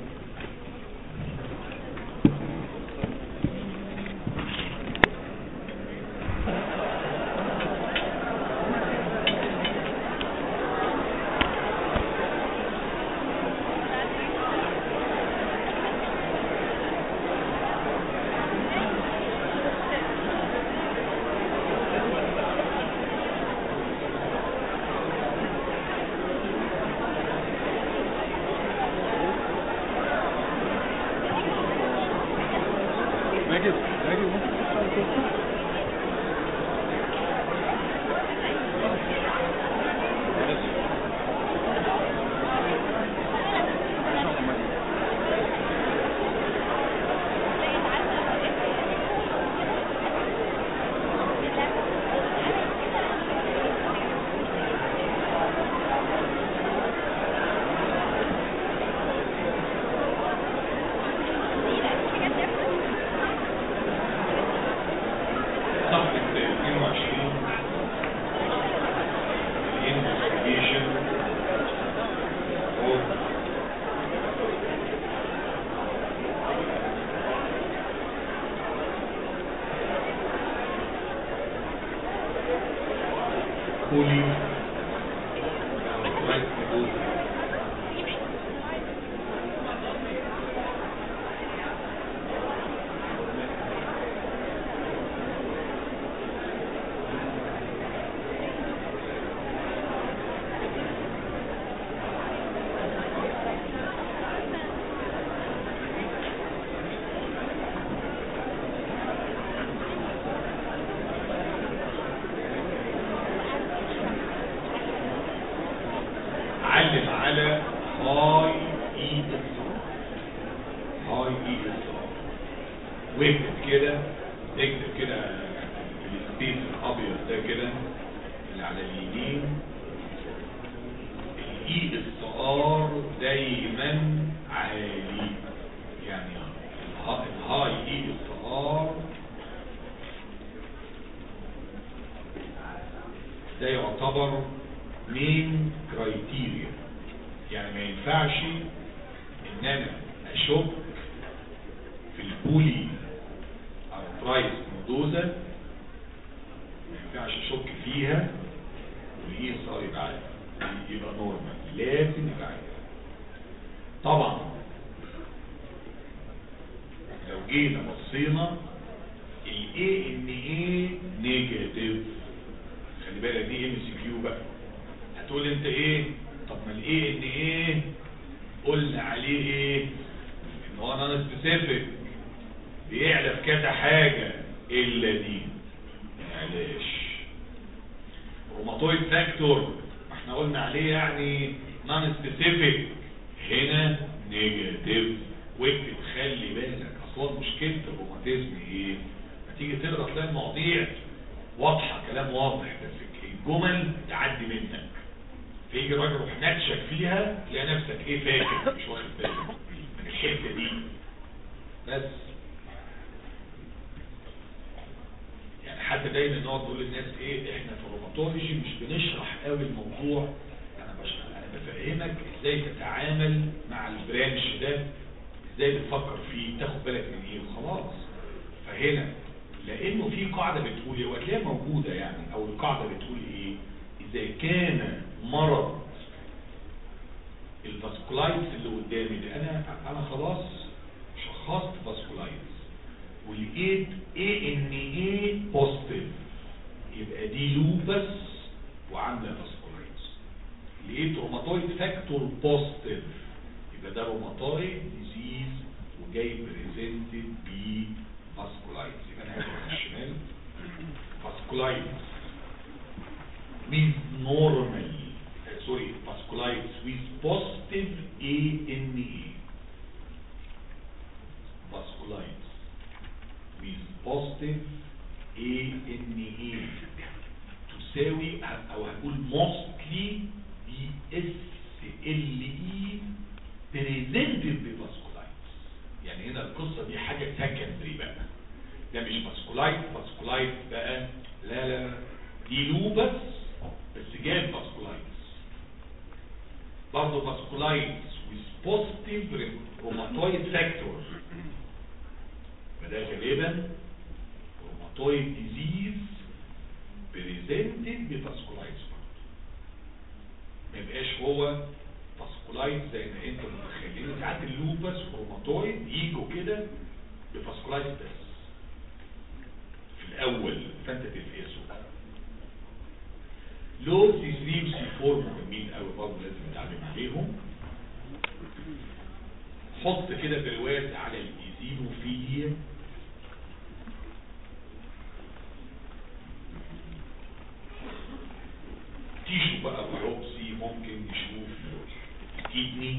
kidney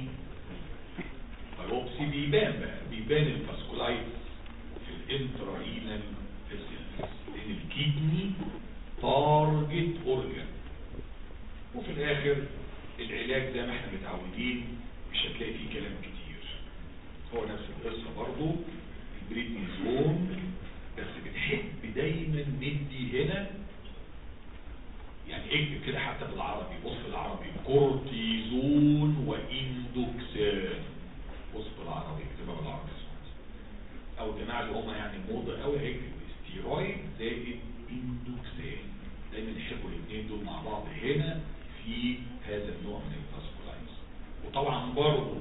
biopsy بيبان بقى بيبان ال vasculitis في ال intrarenal vessels لأن ال kidney target organ وفي الآخر العلاج زي ما إحنا متعودين مش هتلاقي فيه كلام كتير هو نفس القصة برضه البريدنيزون بس بنحب دايما ندي هنا اكتب كده حتى بالعربي بص بالعربي كورتيزون و Endoxan. بص بالعربي اكتبها بالعربي. أو الجماعه اللي هم يعني موضة قوي اكتب ستيرويد زائد Endoxan. دايما يحبوا الاثنين دول مع بعض هنا في هذا النوع من ال vasculitis. وطبعا برضه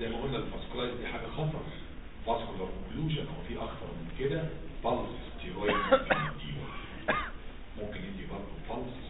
زي ما قلنا ال vasculitis دي حاجة خطر. vascular occlusion هو في اخطر من كده. بلس ستيرويد ممكن يدي برضه responses.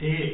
A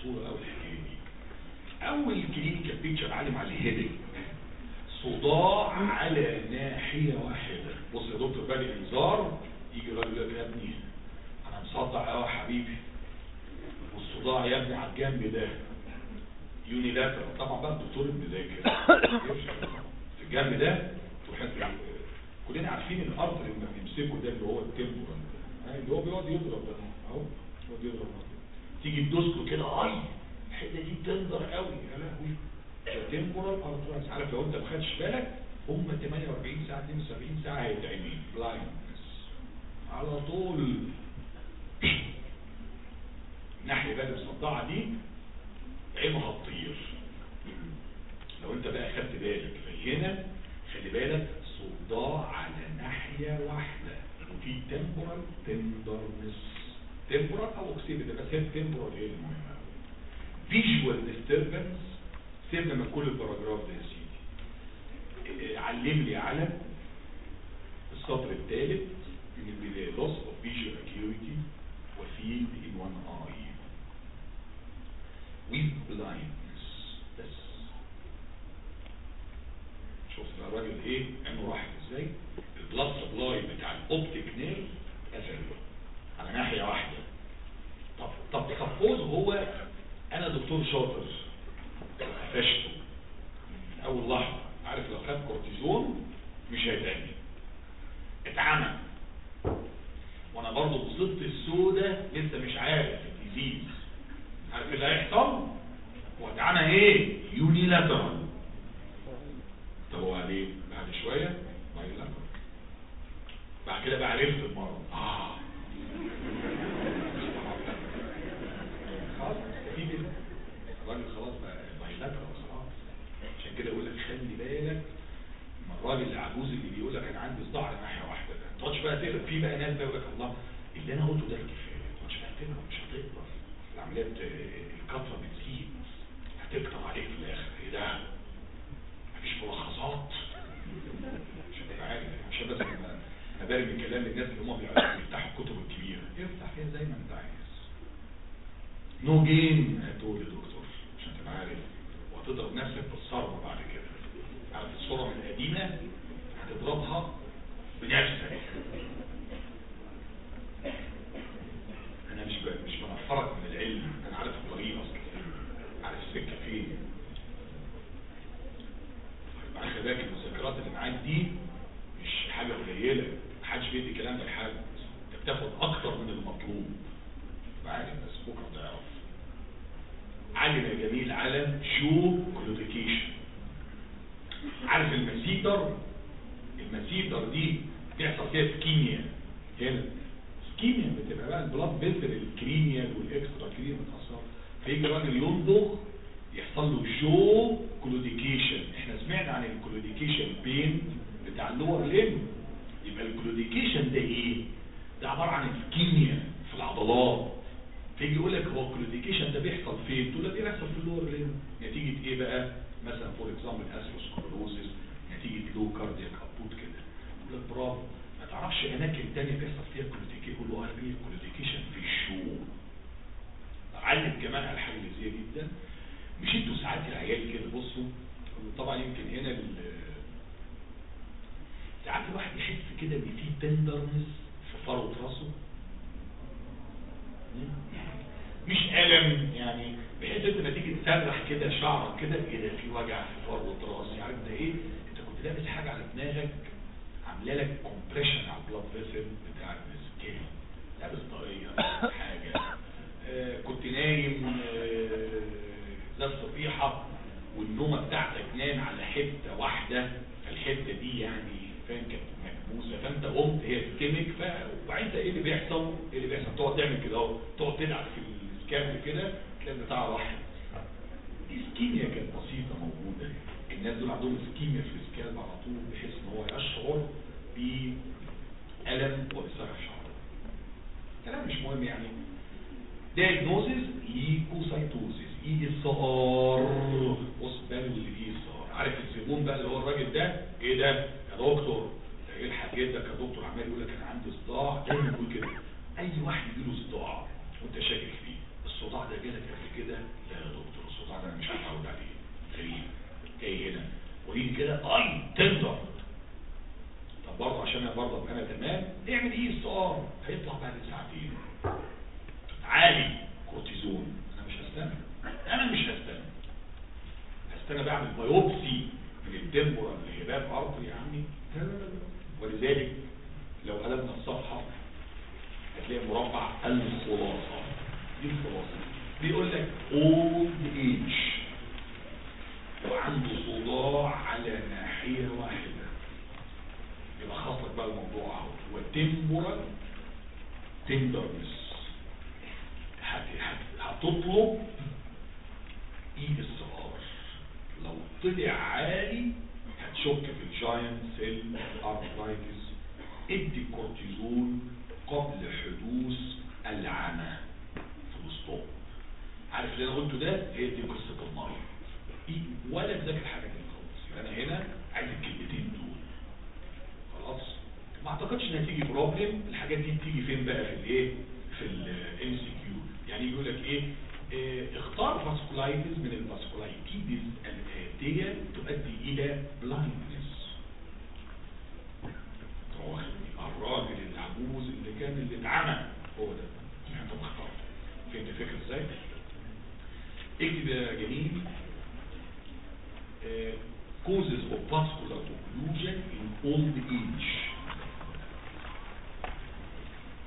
مشهورة قوي الحكاية دي اول clinical picture علم على ال headache صداع على ناحية واحدة. بص يا دكتور بادئ إنذار يجي الراجل يقول يا ابني. أنا مصدع يا حبيبي. والصداع يا ابني على الجنب ده. unilateral طبعا بقى الدكتور المذاكر في الجنب ده. تروح كلنا عارفين ال artery اللي بنمسكه ده اللي هو ال temporal ده. اللي هو بيقعد يضرب ده. أهو بيقعد يضرب ده. تيجي تدوس له كده اي الحتة دي tender قوي. يا لهوي ده temporal arteritis عارف لو أنت ما خدتش بالك هم 48 ساعة 72 ساعة هيتعمل. blindness على طول. الناحيه بقى المصدعه دي عينه هتطير لو أنت بقى خدت بالك فهنا خلي بالك صداع على ناحية واحدة. وفي temporal tenderness temporal أو occipital بس هي ال temporal هي المهمة. visual disturbance سيبنا من كل ال paragraph ده يا سيدي. آه، علم لي على السطر الثالث من البداية loss of visual acuity و field in one eye. With blindness. بس. ده الراجل إيه؟ عينه راحت إزاي؟ ال blood supply بتاع ال optic nerve قفل. على ناحية واحدة. طب طب suppose هو أنا دكتور شاطر. قفشته أول لحظة. عارف لو خد كورتيزون مش هيتعمل. اتعمى وأنا برضه بصدت السودة لسه مش عارف. ال disease. عارف اللي هيحصل؟ هو اتعمى إيه؟ unilateral. طب هو عليه بعد bilateral. بعد كده بقى المرض. آه خلاص في كده الراجل خلاص بقى bilateral خلاص عشان كده يقول لك خلي بالك من الراجل العجوز اللي بيقول على ناحية واحدة. ده ما تقعدش بقى تقرأ في بقى ناس بقى لك الله اللي أنا قلته ده كفاية. ما تقعدش بقى تقرأ مش هتقدر. العمليات آه، الكثرة بتزيد. هتكتر عليك في الآخر. إيه ده؟ مفيش ملخصات؟ عشان تبقى عارف. عشان بس أنا أنا برمي كلام للناس اللي هم بيفتحوا الكتب الكبيرة. افتح فيها زي ما أنت عايز. نو جين هتقول يا دكتور. عشان تبقى عارف. وهتضرب نفسك بالصرمه بعد كده. عارف الصرم القديمه هتضربها بنفسك أنا مش مش بنفرك من العلم. أنا عارف الطريق أصلا. عارف السكه فين. طيب خلي بالك المذكرات اللي معاك دي مش حاجة قليلة. محدش بيدي كلام لحد أنت بتاخد أكتر من المطلوب. عارف بس بكرة تعرف علم جميل علم شو كلوديكيشن عارف ال masseter ال masseter دي بيحصل فيها ischemia. هنا ischemia بتبقى بقى ال blood vessel ال cranial وال extracranial متاثر فيجي راجل يمضغ يحصل له jaw claudication إحنا سمعنا عن ال claudication pain بتاع ال lower limb يبقى ال claudication ده إيه؟ ده عبارة عن ischemia في العضلات. فيجي يقول لك هو ال claudication ده بيحصل فين؟ تقول له ده بيحصل في ال lower limb نتيجة إيه بقى؟ مثلا for example atherosclerosis نتيجة low cardiac برافو ما تعرفش اماكن تانية بيحصل فيها claudication في ال jaw علم كمان على حاجة جدا. مش أنتوا ساعات العيال كده بصوا. طبعا يمكن هنا ساعات الواحد يحس كده إن في tenderness في فروة راسه. مش ألم يعني بحيث انت لما تيجي تسرح كده شعرك كده إيه ده في وجع في فروة راسي عارف ده إيه؟ أنت كنت لابس حاجة على دماغك عامله لك compression على ال blood vessel بتاع ال skin لابس طاقيه حاجة. آه كنت نايم آه زي الصبيحه والنومة بتاعتك نام على حتة واحدة. فالحتة دي يعني فاهم كانت مكبوسه فأنت قمت ischemic ف وبعدين انت إيه اللي بيحصل؟ إيه اللي بيحصل؟ تقعد تعمل كده أهو. تقعد تلعب في ال scalp كده تلاقي بتاع واحد دي ischemia كانت بسيطة موجودة. الناس دول عندهم ischemia في ال scalp على طول بحيث إن هو يشعر بألم وبسرح شعره كلام مش مهم يعني. Diagnosis leukocytosis ESR بص بالو اللي فيه ESR عارف الزبون بقى اللي هو الراجل ده؟ إيه ده؟ يا دكتور ده الحق جدك يا دكتور عمال يقول لك أنا عندي صداع. دايما يقول كده؟ أي واحد يجيله صداع وأنت شاكك فيه الصداع ده جالك قبل كده؟ لا يا دكتور الصداع ده أنا مش هتعود عليه. غريب. جاي هنا؟ وليد كده؟ أي tender برضه عشان برضه أنا تمام. اعمل ESR هيطلع بعد ساعتين. عالي كورتيزون. أنا مش هستنى. أنا مش هستنى. هستنى بعمل biopsy من ال temporal الهباب artery يا عمي لا لا لا لا. ولذلك لو قلبنا الصفحة هتلاقي مربع الخلاصة. دي الخلاصة. بيقول لك old age لو عنده صداع على ناحية واحدة. يبقى لك بقى الموضوع أهو. و temporal tenderness. هت- هت- هتطلب ESR لو طلع عالي هتشك في ال giant cell arteritis ادي كورتيزون قبل حدوث العمى في الاسطوع عارف اللي أنا قلته ده؟ هي دي قصة المرض إيه؟ ولا تذاكر حاجة تانية خالص. يبقى أنا هنا عايز الكلمتين دول. خلاص. ما اعتقدش انها تيجي problem الحاجات دي بتيجي فين بقى؟ في الإيه؟ في ال MCQ يعني يقول لك إيه؟ آه، اختار vasculitis من ال vasculitides الآتية تؤدي إلى blindness الراجل العجوز اللي كان اللي اتعمى. هو ده. انت مختار. فهمت الفكرة إزاي؟ اكتب يا جميل. uh, causes of vascular occlusion in old age.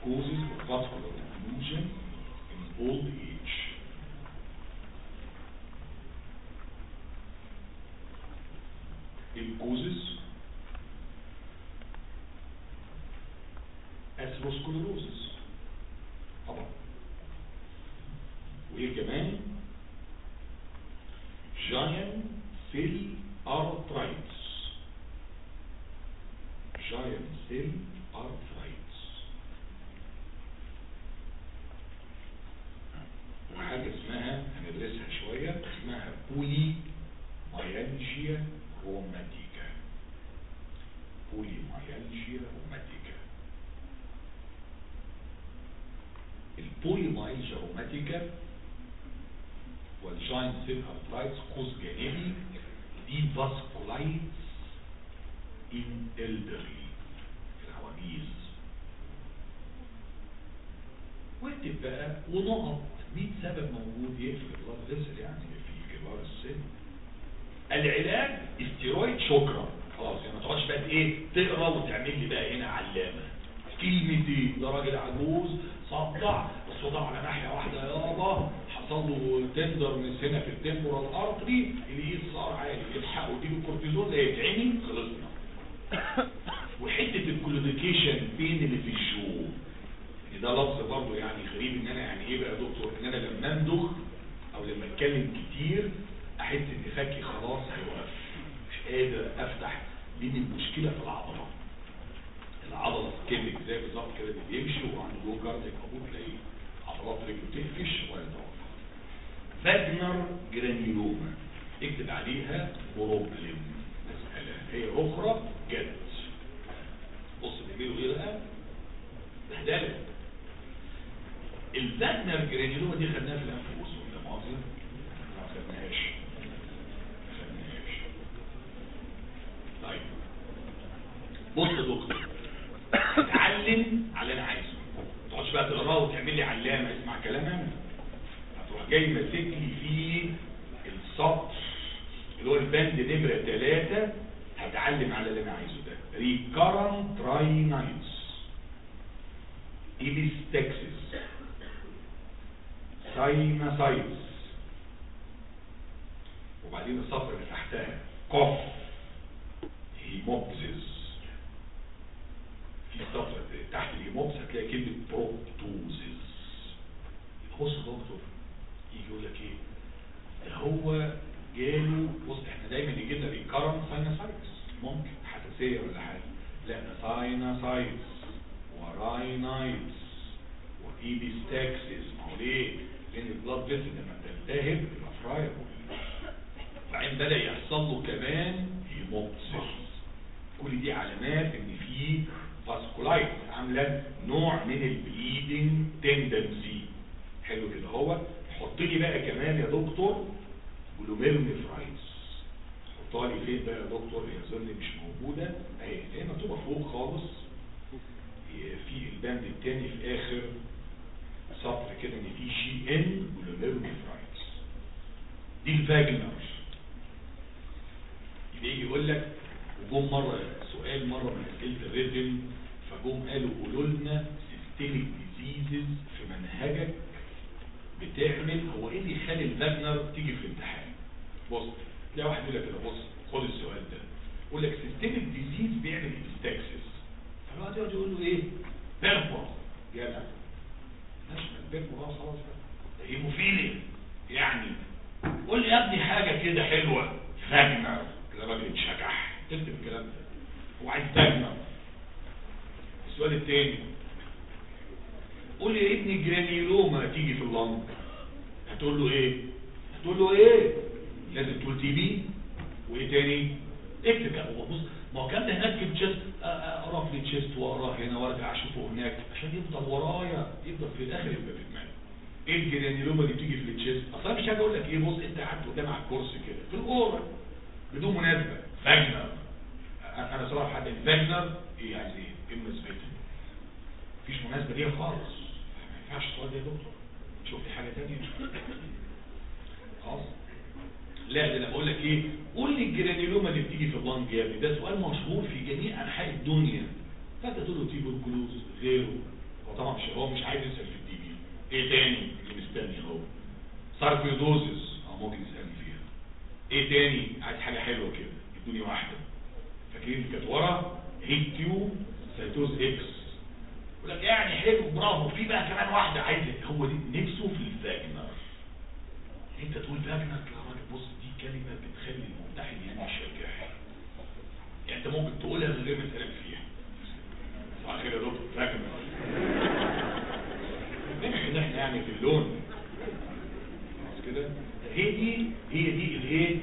Causes of vascular occlusion in old age. الكوزز اثيروسكلروزس طبعا وايه كمان giant cell arthritis. Giant cell arthritis. وحاجة اسمها هندرسها شوية اسمها بولي مايالجيا روماتيكا بولي مايالجيا روماتيكا ال polymyalgia rheumatica وال giant cell arteritis قوس جانبي دي vasculitis in elderly. العواجيز واكتب بقى ونقط مين سبب موجود يقفل ال blood يعني في كبار السن العلاج استيرويد شكرا. خلاص يعني ما تقعدش بقى إيه تقرا وتعمل لي بقى هنا علامة. كلمتين ده راجل عجوز صدع بس وضع على ناحية واحدة يابا حصل له تندرنس هنا في التمبورال أرتري الايد صار هصحى واديله كورتيزون ده يتعمل خلصنا وحتة الكلونيكيشن بين اللي في الجو. ده لفظ برضه يعني غريب إن أنا يعني إيه بقى دكتور؟ إن أنا لما اندخ أو لما أتكلم كتير أحس إن فكي خلاص هيوقف. مش قادر أفتح لأن المشكلة في العضلة. العضلة كبد زي بالظبط كده اللي بيمشي وعنده جو جارد يقبوه تلاقيه عضلات رجله تقفش ولا توقف فاجنر جرانيوما اكتب عليها little انت ممكن تقولها من غير ما تقلب فيها. صح كده يا دكتور. تراكم نمشي ان إحنا يعني في ال lung؟ كده. هي دي هي دي الايه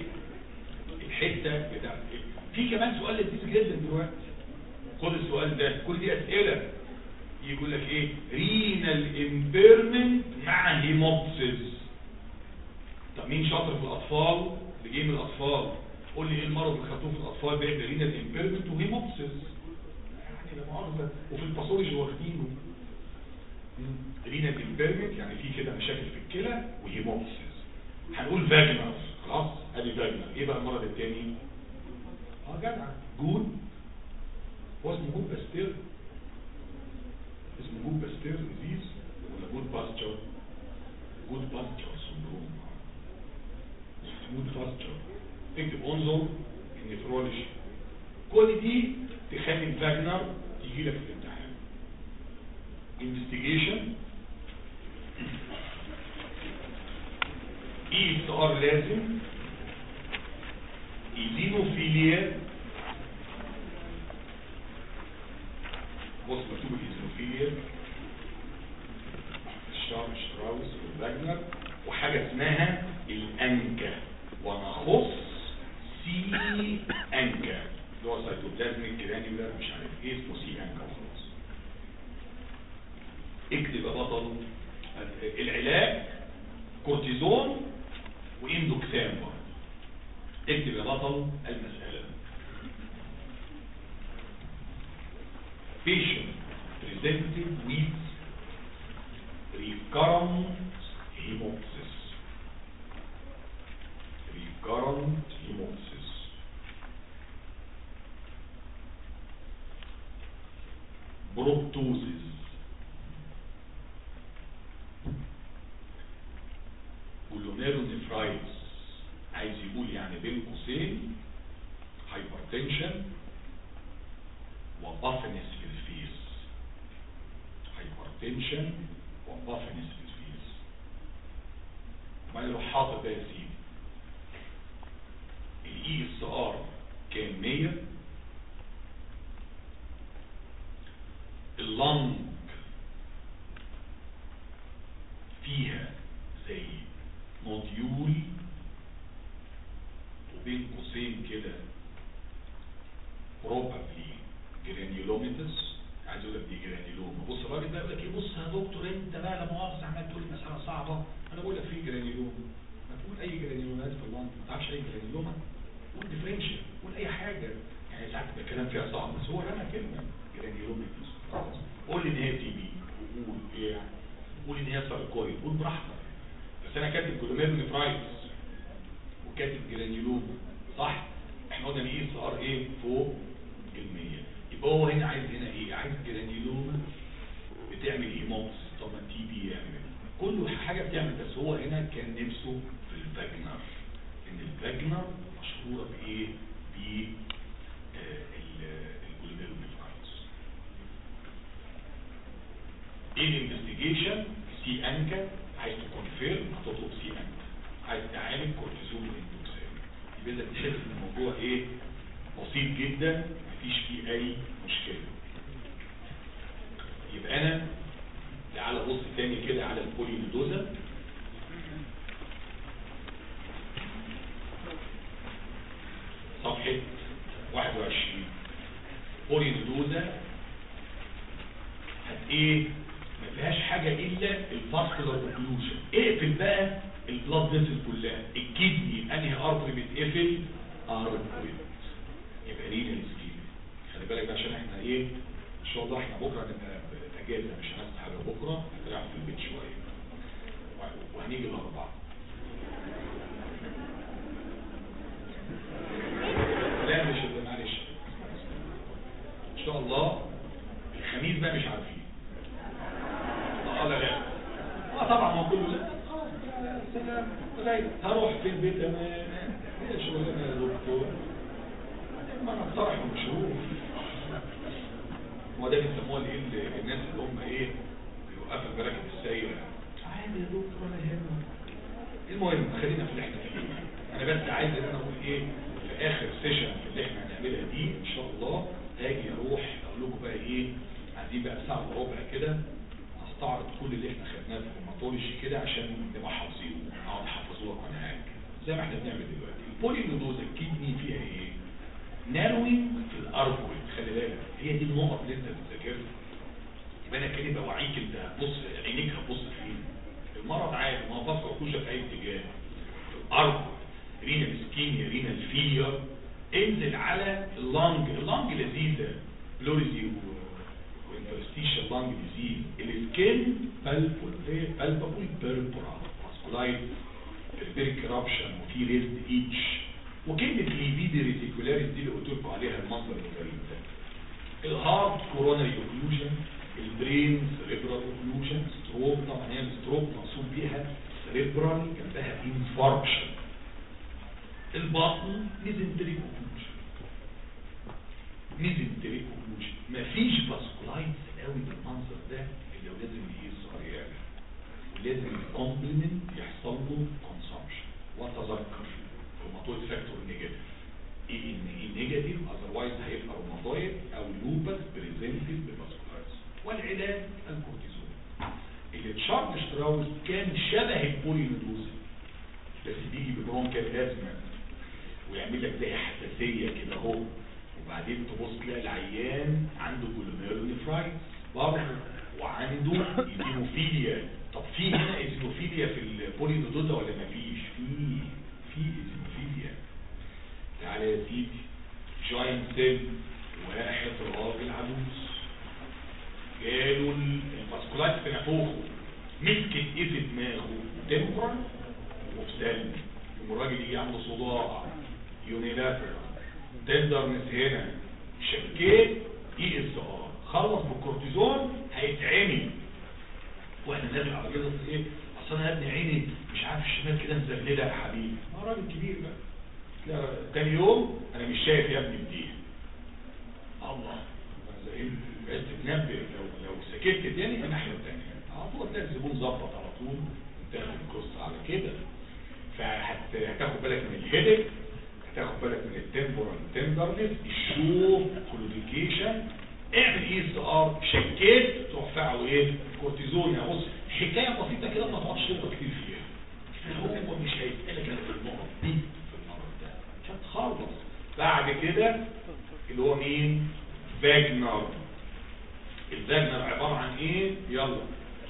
الحتة بتاعت في كمان سؤال لذيذ جدا دلوقتي. خد السؤال ده. كل دي أسئلة. يقول لك إيه؟ renal impairment مع hemoptysis. طب مين شاطر في الأطفال؟ اللي جاي من الأطفال. قول لي إيه المرض؟ اللي خدوه في الأطفال بيعمل renal impairment و hemoptysis يعني لا مؤاخذه وفي ال pathology واخدينه. renal impairment يعني في كده مشاكل في الكلى و hemoptysis هنقول Wegener خلاص أدي Wegener إيه بقى المرض الثاني آه جدع. جود هو اسمه Goodpasture اسمه Goodpasture disease ولا Goodpasture Goodpasture syndrome. Goodpasture اكتب انظر ال nephrology كل دي تخلي ال Wegener تيجي لك في الامتحان investigation. ESR لازم eosinophilia بص مكتوب ال eosinophilia ال Churg-Strauss وال Wegener وحاجة اسمها ال ANCA. ونخص c-ANCA اللي هو cytoplasmic granular مش عارف إيه اسمه c-ANCA وخلاص اكتب يا بطل العلاج كورتيزون و Endoxan برضه اكتب يا بطل المسألة patient presented with recurrent hemolysis recurrent hemolysis proptosis. Glomerulonephritis عايز يقول يعني بين قوسين هايبرتنشن وبافنس في الفيس هايبرتنشن وبافنس في الفيس ما يروح حاطط بقى يا سيدي ال ESR كان 100 ال lung فيها زي nodule وبين قوسين كده probably granulomatous عايز أقول لك دي granuloma بص الراجل ده يقول لك إيه بص يا دكتور أنت بقى لا مؤاخذه عمال تقول مساله صعبة أنا بقول لك في granuloma ما تقول أي granulomas في ال lung ما تعرفش أي granuloma قول differential قول أي حاجة. يعني ساعات الكلام فيها صعب بس هو رمى كلمة granulomatous قول لي إن هي TB وقول إيه قول إن هي sarcoid قول براحتك بس أنا كاتب glomerulonephritis وكاتب granuloma صح؟ إحنا قلنا ال ESR إيه فوق المية يبقى هو هنا عايز هنا إيه؟ عايز granuloma بتعمل hemoptysis طب ما TB يعمل. كل حاجة بتعمل بس هو هنا كان نفسه في ال Wegener إن ال Wegener مشهورة بإيه؟ بال glomerulonephritis إيه ال investigation c-ANCA عايز ت confirm هتطلب c-ANCA عايز تعالج كورتيزون و Endoxan يبقى انت بتحس ان الموضوع إيه بسيط جدا مفيش فيه اي مشكله يبقى أنا تعالى بص تاني كده على ال polynodosa صفحه 21 polynodosa هت إيه ما فيهاش حاجة إلا ال vascular occlusion اقفل بقى ال blood vessel كلها ال kidney أنهي artery بيتقفل artery يبقى renal ischemia خلي بالك بقى عشان إحنا إيه؟ إن شاء الله إحنا بكرة نبقى اجازه مش هنعمل حاجة بكرة. هنلعب في البيت شوية. وهنيجي الاربعاء لا مش معلش. إن شاء الله. الخميس بقى مش عارفين آه لا لا آه طبعا ما كله لا آه سلام طيب هروح في البيت أنا إيه شغلنا يا دكتور؟ ما أنا اقترح المشروع هو ده بيسموها اللي- الناس اللي هم إيه بيوقفوا المراكب السايره عادي يا دكتور ولا يهمك. المهم خلينا في اللي إحنا فيه. أنا بس عايز إن أنا أقول إيه في آخر session اللي إحنا هنعملها دي إن شاء الله هاجي أروح أقول لكم بقى إيه عايزين بقى ساعة وربع كده. هستعرض كل اللي إحنا خدناه في ال rheumatology كده عشان نبقى حافظينه اقعد احفظه لك وأنا قاعد زي ما إحنا بنعمل دلوقتي. ال polynodosa ال kidney فيها إيه؟ narrowing في الاربويد خلي بالك. هي دي النقط اللي انت بتذاكرها. يبقى أنا كده بوعيك أنت هتبص عينيك هتبص فين؟ المرض عادي ما بص كوشه في أي اتجاه. الأرض رينال سكيميا رينال فيلير انزل على اللنج. اللنج لذيذة. بلوريزي وانترستيشال لانج ديزيز السكين بالبول بيربرا ماسكولايت البيرك رابشن وفي ريزد ايتش وكلمه ليفيدي ريتيكولاريس دي اللي قلت لكم عليها المنظر الغريب ده. ال heart coronary occlusion ال brain cerebral occlusion stroke طبعا هي ال stroke مقصود بيها cerebral جنبها infarction البطن mesenteric occlusion mesenteric occlusion مفيش vasculitis قوي بالمنظر ده اللي لازم عيان لازم ال complement يحصل له consumption وتذكر rheumatoid factor negative ANA negative otherwise هيبقى روماتويد أو lupus presented ب vasculitis والعلاج الكورتيزون اللي Churg Strauss كان شبه ال polynodosa بس بيجي ب bronchial asthma ويعمل لك زي حساسية كده أهو. وبعدين تبص تلاقي العيان عنده glomerulonephritis برضه وعنده eosinophilia طب في هنا eosinophilia في ال polynodosa ولا مفيش؟ في في eosinophilia تعالى يا سيدي. giant cell واحد راجل عجوز. جاله ال vasculitis في نافوخه مسكت إيه في دماغه. temporal وفي scalp والراجل يجي عنده صداع. unilateral tenderness هنا شكيت ESR خلص بالكورتيزون هيتعمي. وإحنا نازل على كده إيه؟ أصل أنا يا ابني عيني مش عارف الشمال كده مزللة يا حبيبي. ما راجل كبير بقى. تاني يوم أنا مش شايف يا ابني بديه الله. بقيت تتنبه لو لو سكت تاني الناحية التانية. على طول تلاقي الزبون ظبط على طول تاخد القصة على كده. فهتاخد بالك من ال headache هتاخد بالك من ال temporal tenderness ال jaw claudication اعمل ESR شكيت تروح فعله إيه كورتيزون. يا بص حكاية بسيطة كده ما تقعدش تقرا كتير فيها. هو مش هيسالك أنا في النقط دي في المرض ده. عشان تخلص. بعد كده اللي هو مين؟ Wegener. ال Wegener عبارة عن إيه؟ يلا.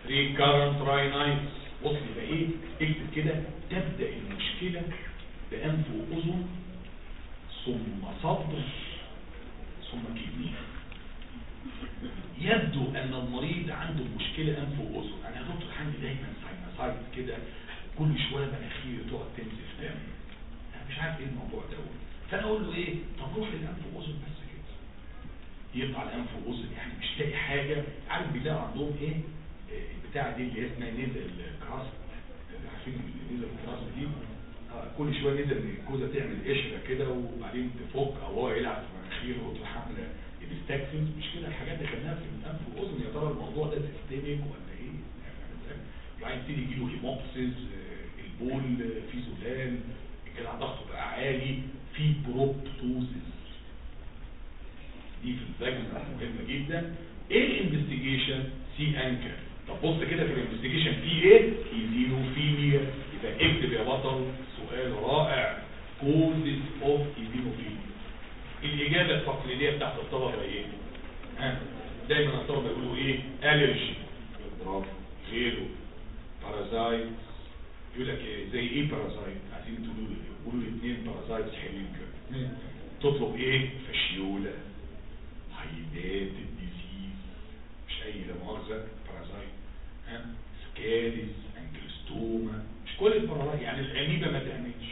recurrent rhinitis وصل يبقى إيه؟ اكتب كده تبدأ المشكلة بأنف وأذن ثم صدر ثم kidney يبدو أن المريض عنده مشكلة أنف وأذن. أنا يا دكتور عندي دايما sinusitis كده كل شوية مناخيري تقعد تنزف دم. أنا مش عارف إيه الموضوع ده. فأنا أقول له إيه؟ طب روح للأنف وأذن بس كده. يقطع الأنف وأذن يعني مش لاقي حاجة. عارف بيلاقوا عندهم إيه؟ البتاع دي اللي اسمها nasal crust. عارفين ال nasal crust دي؟ آه كل شوية nasal mucosa تعمل قشرة كده وبعدين تفك أو هو يلعب في مناخيره عامله epistaxis مش كده الحاجات اللي خدناها في الأنف والأذن؟ يا ترى الموضوع ده systemic ولا إيه؟ يعني يبتدي يجي له hemoptysis البول في زلال الجدع ضغطه بقى عالي في proptosis دي في الفاجن مهمة جدا. إيه ال investigation c-ANCA طب بص كده في ال investigation في إيه؟ eosinophilia يبقى اكتب يا بطل سؤال رائع. causes of eosinophilia الإجابة التقليدية بتاعت الطلبه إيه؟ ها؟ دايما الطلبه يقولوا إيه؟ allergy برافو غيره. parasite يقول لك إيه؟ زي إيه parasite عايزين تقولوا لي. قولوا لي اثنين parasite حلوين كده. تطلب إيه؟ Fasciola. hydatid disease مش أي لا مؤاخذة. parasite ها؟ Ascaris Ancylostoma مش كل ال parasite يعني الاميبا ما تعملش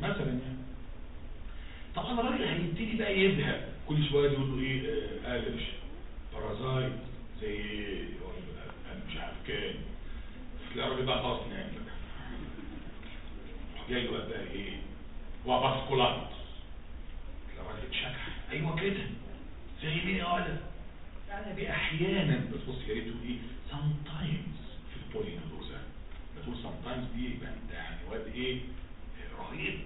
مثلا يعني. طبعا الراجل هيبتدي بقى يزهق كل شوية يقول له إيه آه allergy parasite زي مش عارف كام تلاقي الراجل بقى خلاص نام جاي له بقى إيه و vasculitis تلاقي الراجل اتشكح أيوه كده. زي مين يا ولد؟ يعني أحيانا. بس بص يا ريت إيه sometimes في ال poly nodosa بتقول sometimes دي يبقى انت يعني واد إيه رهيب.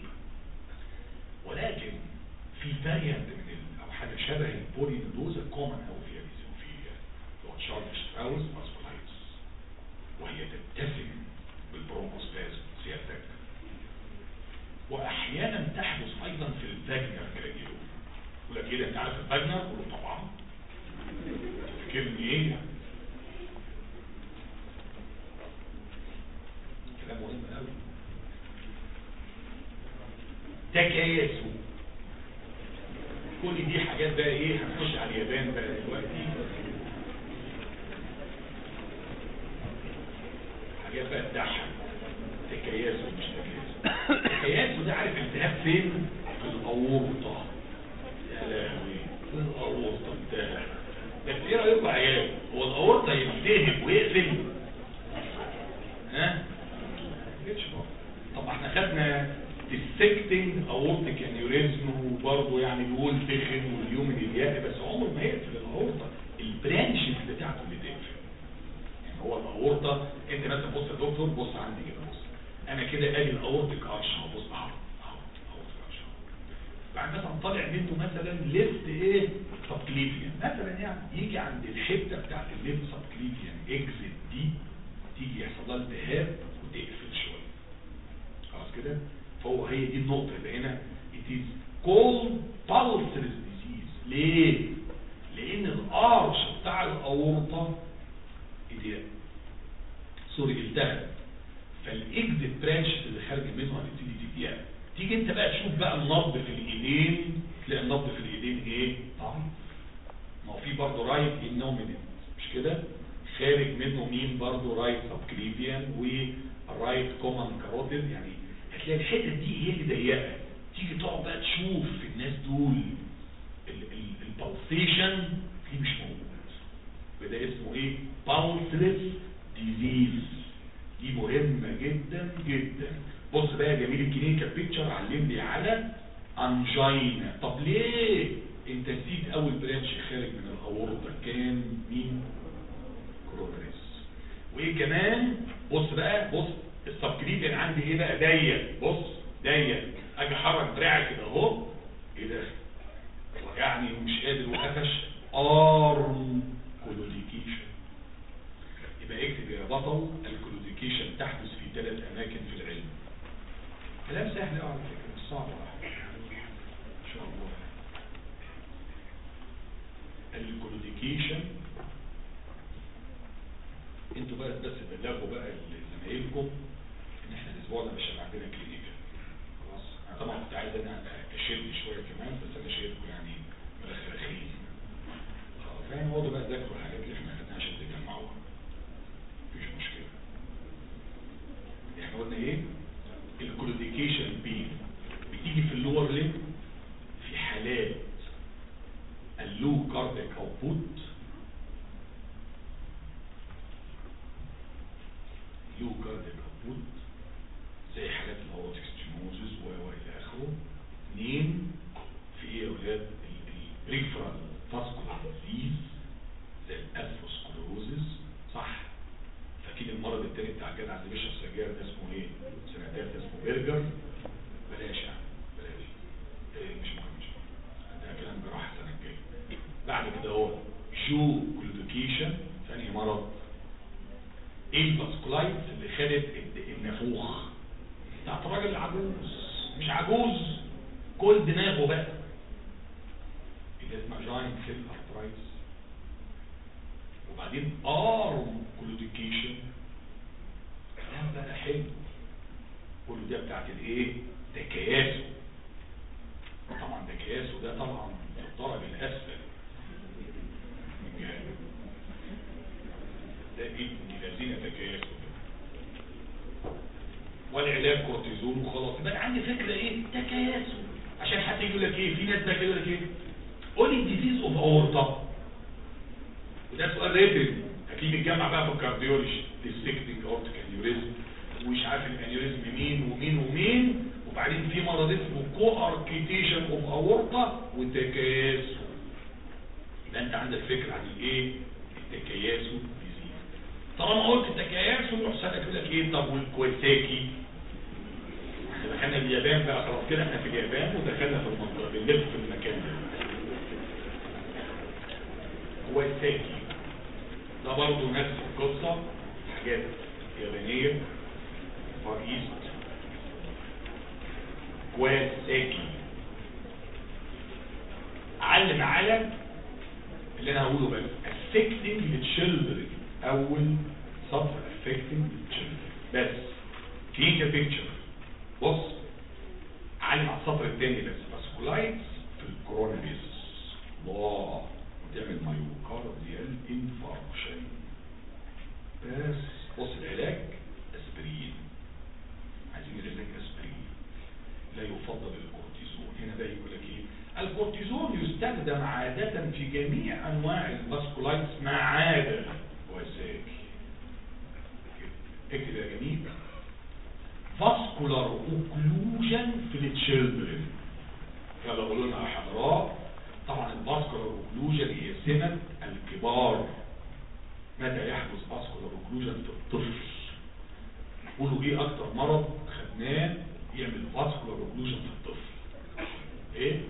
ولكن في variant من ال... أو حاجة شبه ال poly nodosa common with eosinophilia اللي هو Churg-Strauss vasculitis وهي تتسم بال bronchospasm سيادتك. وأحيانا تحدث أيضا في ال Wegener granuloma يقول لك إيه ده أنت عارف ال Wegener؟ قول له طبعا. تفكرني إيه؟ Takayasu كل دي حاجات بقى إيه؟ هنخش على اليابان بقى دلوقتي. حاجات بقى تضحك. Takayasu مش Takayasu Takayasu ده عارف التهاب فين؟ في الأورطة. يا لهوي. في الأورطة. انتهى بس إيه رأيكم يا عيال؟ هو الأورطة يلتهب ويقفل. ها؟ طب إحنا خدنا dissecting aortic aneurysm وبرضه يعني بيقول تخن وال lumen باقي بس عمره ما يقفل الأورطة ال branches بتاعته اللي تقفل. يعني هو الأورطة انت مثلا بص يا دكتور بص عندي كده بص. أنا كده ادي ال aortic arch بص أهو بعد مثلا طالع منه مثلا left إيه subclavian مثلا يعني يجي عند الحتة بتاعت ال left subclavian exit دي تيجي يحصل لها التهاب وتقفل شوية. كده فهو هي دي النقطة اللي هنا it is called pulseless disease. ليه؟ لأن ال arch بتاع الأورطة اضيق sorry التهب فال exit branch اللي خارج منه هتبتدي تضيق تيجي أنت بقى تشوف بقى النبض في الإيدين تلاقي النبض في الإيدين إيه؟ ضعيف ما هو في برضه right innominate مش كده؟ خارج منه مين برضه؟ right subclavian وال right common carotid يعني هتلاقي الحتت دي هي اللي ضيقه تيجي تقعد بقى تشوف في الناس دول ال pulsation دي مش موجود وده اسمه إيه؟ pulseless disease دي مهمة جدا جدا. بص بقى يا جميل ال clinical picture علمني على angina طب ليه انت نسيت أول branch خارج من الأورطة؟ كان مين؟ coronaries وإيه كمان؟ بص بقى بص ال subclavian عندي إيه بقى ضيق بص ضيق أجي احرك دراعي كده اهو. إيه ده؟ يعني مش قادر وقفش. arm claudication يبقى اكتب يا بطل ال claudication تحدث في ثلاث أماكن في العلم. كلام سهل قوي على فكرة مش صعب إن شاء الله. ال claudication أنتوا بقى بس بلغوا بقى لزمايلكم إن الأسبوع ده مش هيبقى عندنا clinical خلاص. أنا طبعا كنت عايز أنا أشد شوية كمان بس أنا شايفكم يعني مرخرخين يعني اقعدوا بقى تذاكروا الحاجات اللي إحنا خدناها عشان تجمعوها مفيش مشكله إحنا قلنا إيه ال claudication pain بتيجي في ال lower limb في حالات ال low cardiac output low cardiac output زي حالات ال aortic stenosis و إلى اخره اثنين في إيه يا أولاد ال peripheral vascular disease زي ال atherosclerosis صح فاكيد المرض اللي بيشرب سجاير اسمه إيه؟ سنه تالتة اسمه Buerger بلاش يعني بلاش. إيه مش مهم مش مهم. ده كلام جراحه السنة الجايه بعد كده هو jaw claudication ثاني مرض. إيه ال vasculitis اللي خدت النافوخ بتاعت الراجل العجوز. مش عجوز. كل دماغه بقى. اللي اسمها giant cell arteritis وبعدين arm كلوديكيشن كلام بقى حلو. كل ده بتاعت الإيه؟ تكياسو طبعا تكياسو ده طبعا الدرج الأسفل. ده ابن الذين تكياسوا والعلاج كورتيزون وخلاص. يبقى عندي فكرة إيه؟ تكياسوا عشان حد يقول لك إيه؟ في ناس بقى يقول لك إيه؟ قول لي ديزيز اوف اورطه وده سؤال written هتيجي تجمع بقى في ال cardiology dissecting aortic aneurysm ومش عارف ال aneurysm مين ومين ومين وبعدين في مرض اسمه coarctation of aorta و Takayasu يبقى انت عندك فكرة عن الايه؟ ال Takayasu طالما قلت ال Takayasu يروح سألك يقول لك إيه؟ طب والكويساكي؟ دخلنا اليابان بقى خلاص كده إحنا في اليابان ودخلنا في المنطقة بنلف في المكان ده. كويساكي. ده برضه نفس القصة حاجات يابانية فار إيست. كواساكي علم علم اللي أنا هقوله بس affecting the children. أول سطر affecting the children. بس take a picture. بص علم على السطر التاني بس بس في ال coronary vessels اللي تعمل myocardial infarction بس بص العلاج أسبرين. عايزين العلاج أسبرين. لا يفضل الكورتيزون هنا بقى يقول لك إيه؟ الكورتيزون يستخدم عادة في جميع أنواع ال vasculitis ما عدا وزاك اكتب يا جميل. vascular occlusion في ال children يلا قولوا لنا يا حضرات طبعا ال vascular occlusion هي سنة الكبار. متى يحدث vascular occlusion في الطفل قولوا إيه أكتر مرض خدناه؟ يعمل vascular occlusion في الطفل إيه؟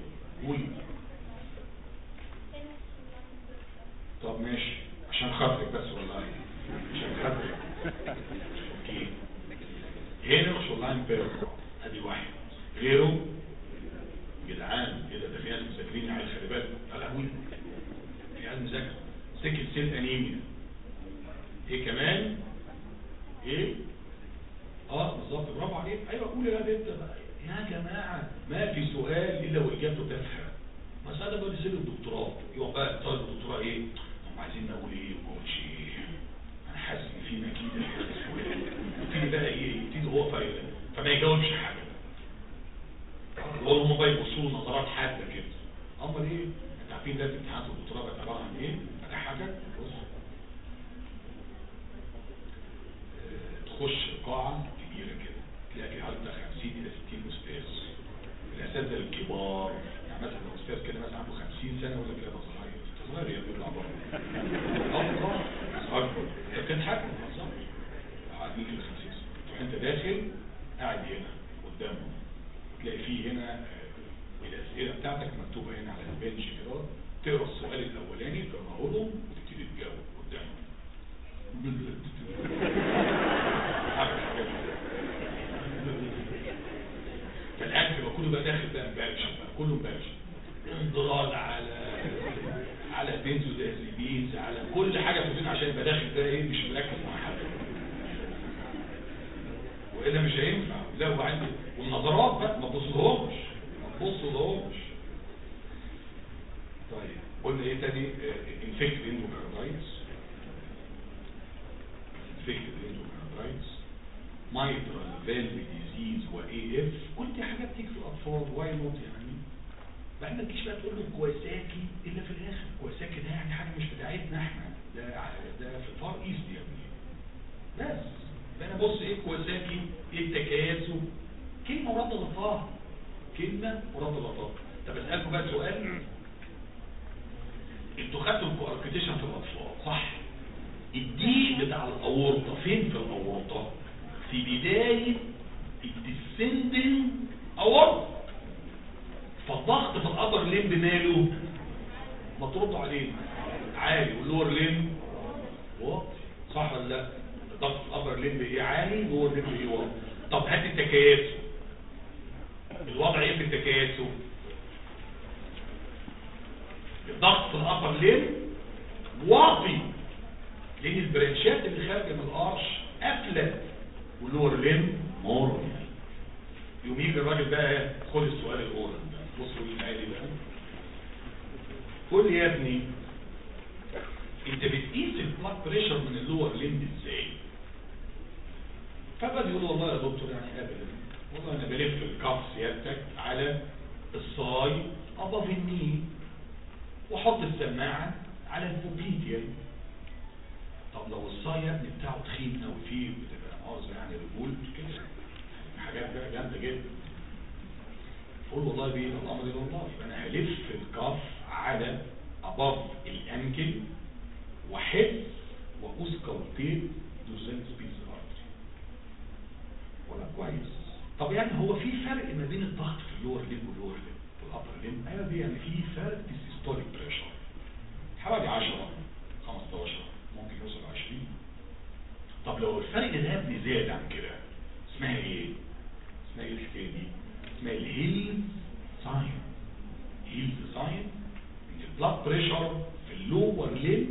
limb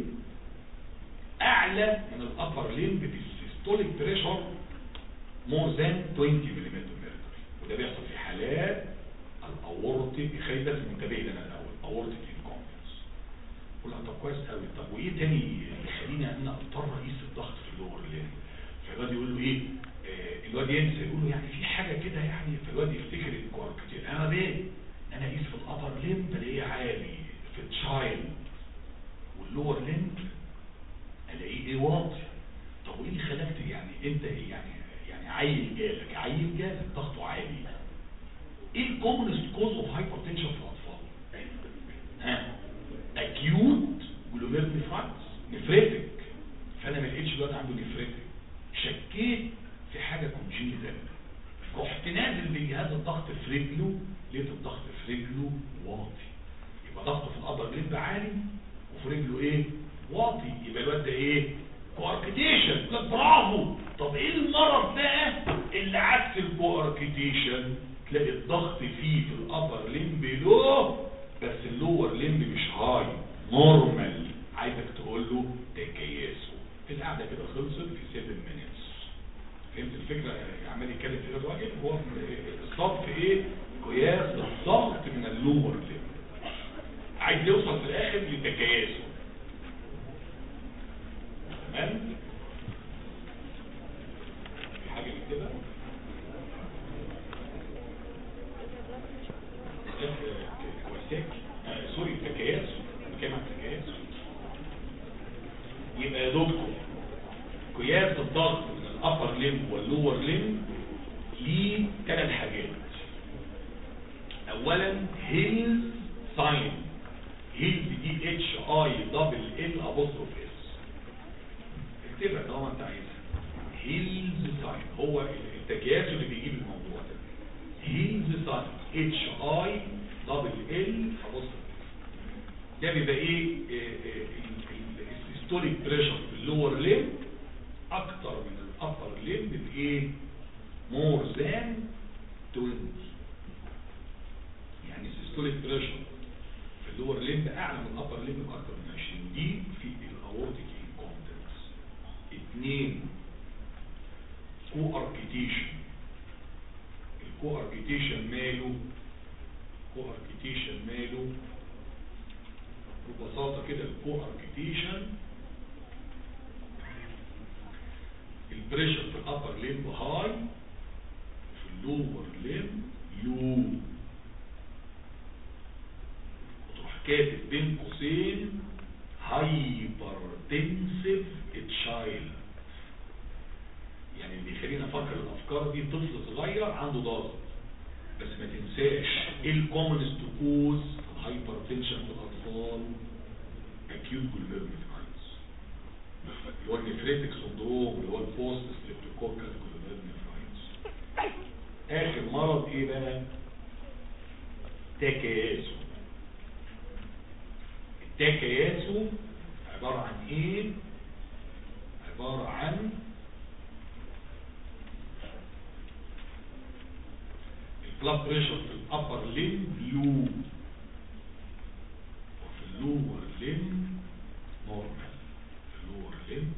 أعلى من ال upper limb بال systolic pressure more than 20 ملم وده بيحصل في حالات الأورطي خلي بس منتبه لنا الأول aortic incompetence قول طب كويس قوي طب وإيه تاني يخليني أنا أضطر اقيس الضغط في ال lower limb فالواد يقول له إيه؟ آه الواد ينسى. يقول له يعني في حاجة كده يعني؟ فالواد يفتكر ال coarctation يا بيه أنا قيس في ال upper limb بلاقيه عالي. في child وال lower limb الاقيه إيه واطي طب وايه اللي خلاك يعني انت إيه؟ يعني يعني عيل جالك. عيل جالك ضغطه عالي. إيه ال commonest cause of hypertension في الأطفال؟ ها؟ acute glomerulonephritis nephritic فأنا ما لقيتش الواد عنده نفريتك شكيت في حاجة congenital رحت نازل بجهاز الضغط في رجله لقيت الضغط في رجله واطي. يبقى ضغطه في ال upper limb عالي وفي رجله إيه؟ واطي. يبقى الواد ده إيه؟ coarctation لك برافو. طب إيه المرض بقى؟ اللي عكس ال coarctation تلاقي الضغط فيه في ال upper limb low بس ال lower limb مش high. normal. عايزك تقول له Takayasu. القعدة كده خلصت في 7 minutes. فهمت الفكرة؟ عمال يتكلم في الراجل هو الصف إيه؟ قياس الضغط من ال lower limb عايز يوصل في الآخر ل Takayasu تمام؟ في حاجة كده؟ كويسك آه، sorry Takayasu بنتكلم عن Takayasu يبقى يا دكتور قياس الضغط من ال upper limb وال lower limb ليه ثلاث حاجات. اولا Hill's sign Hill's دي H I double L apostrophe S اكتبها طالما انت عايزها Hill's sign هو ال Takayasu اللي بيجيب الموضوع ده Hill's sign H I double L apostrophe ده بيبقى إيه ال systolic pressure في ال lower limb أكتر من ال upper limb بايه more than 20 يعني ال systolic pressure ال lower limb أعلى من ال upper limb باكتر من 20 دي في ال aortic incompetence اثنين coarctation ال coarctation ماله؟ coarctation ماله؟ ببساطة كده ال coarctation ال pressure في ال upper limb high في ال lower limb low كاتب بين قوسين hypertensive child يعني اللي يخلينا نفكر الأفكار دي طفل صغير عنده ضغط. بس ما تنساش إيه ال commonest cause hypertension في الأطفال؟ acute glomerulonephritis اللي هو ال nephritic syndrome اللي هو ال post streptococcal glomerulonephritis آخر مرض إيه بقى؟ Takayasu ال Takayasu عبارة عن إيه؟ عبارة عن ال blood pressure في ال upper limb low وفي ال lower limb normal ال lower limb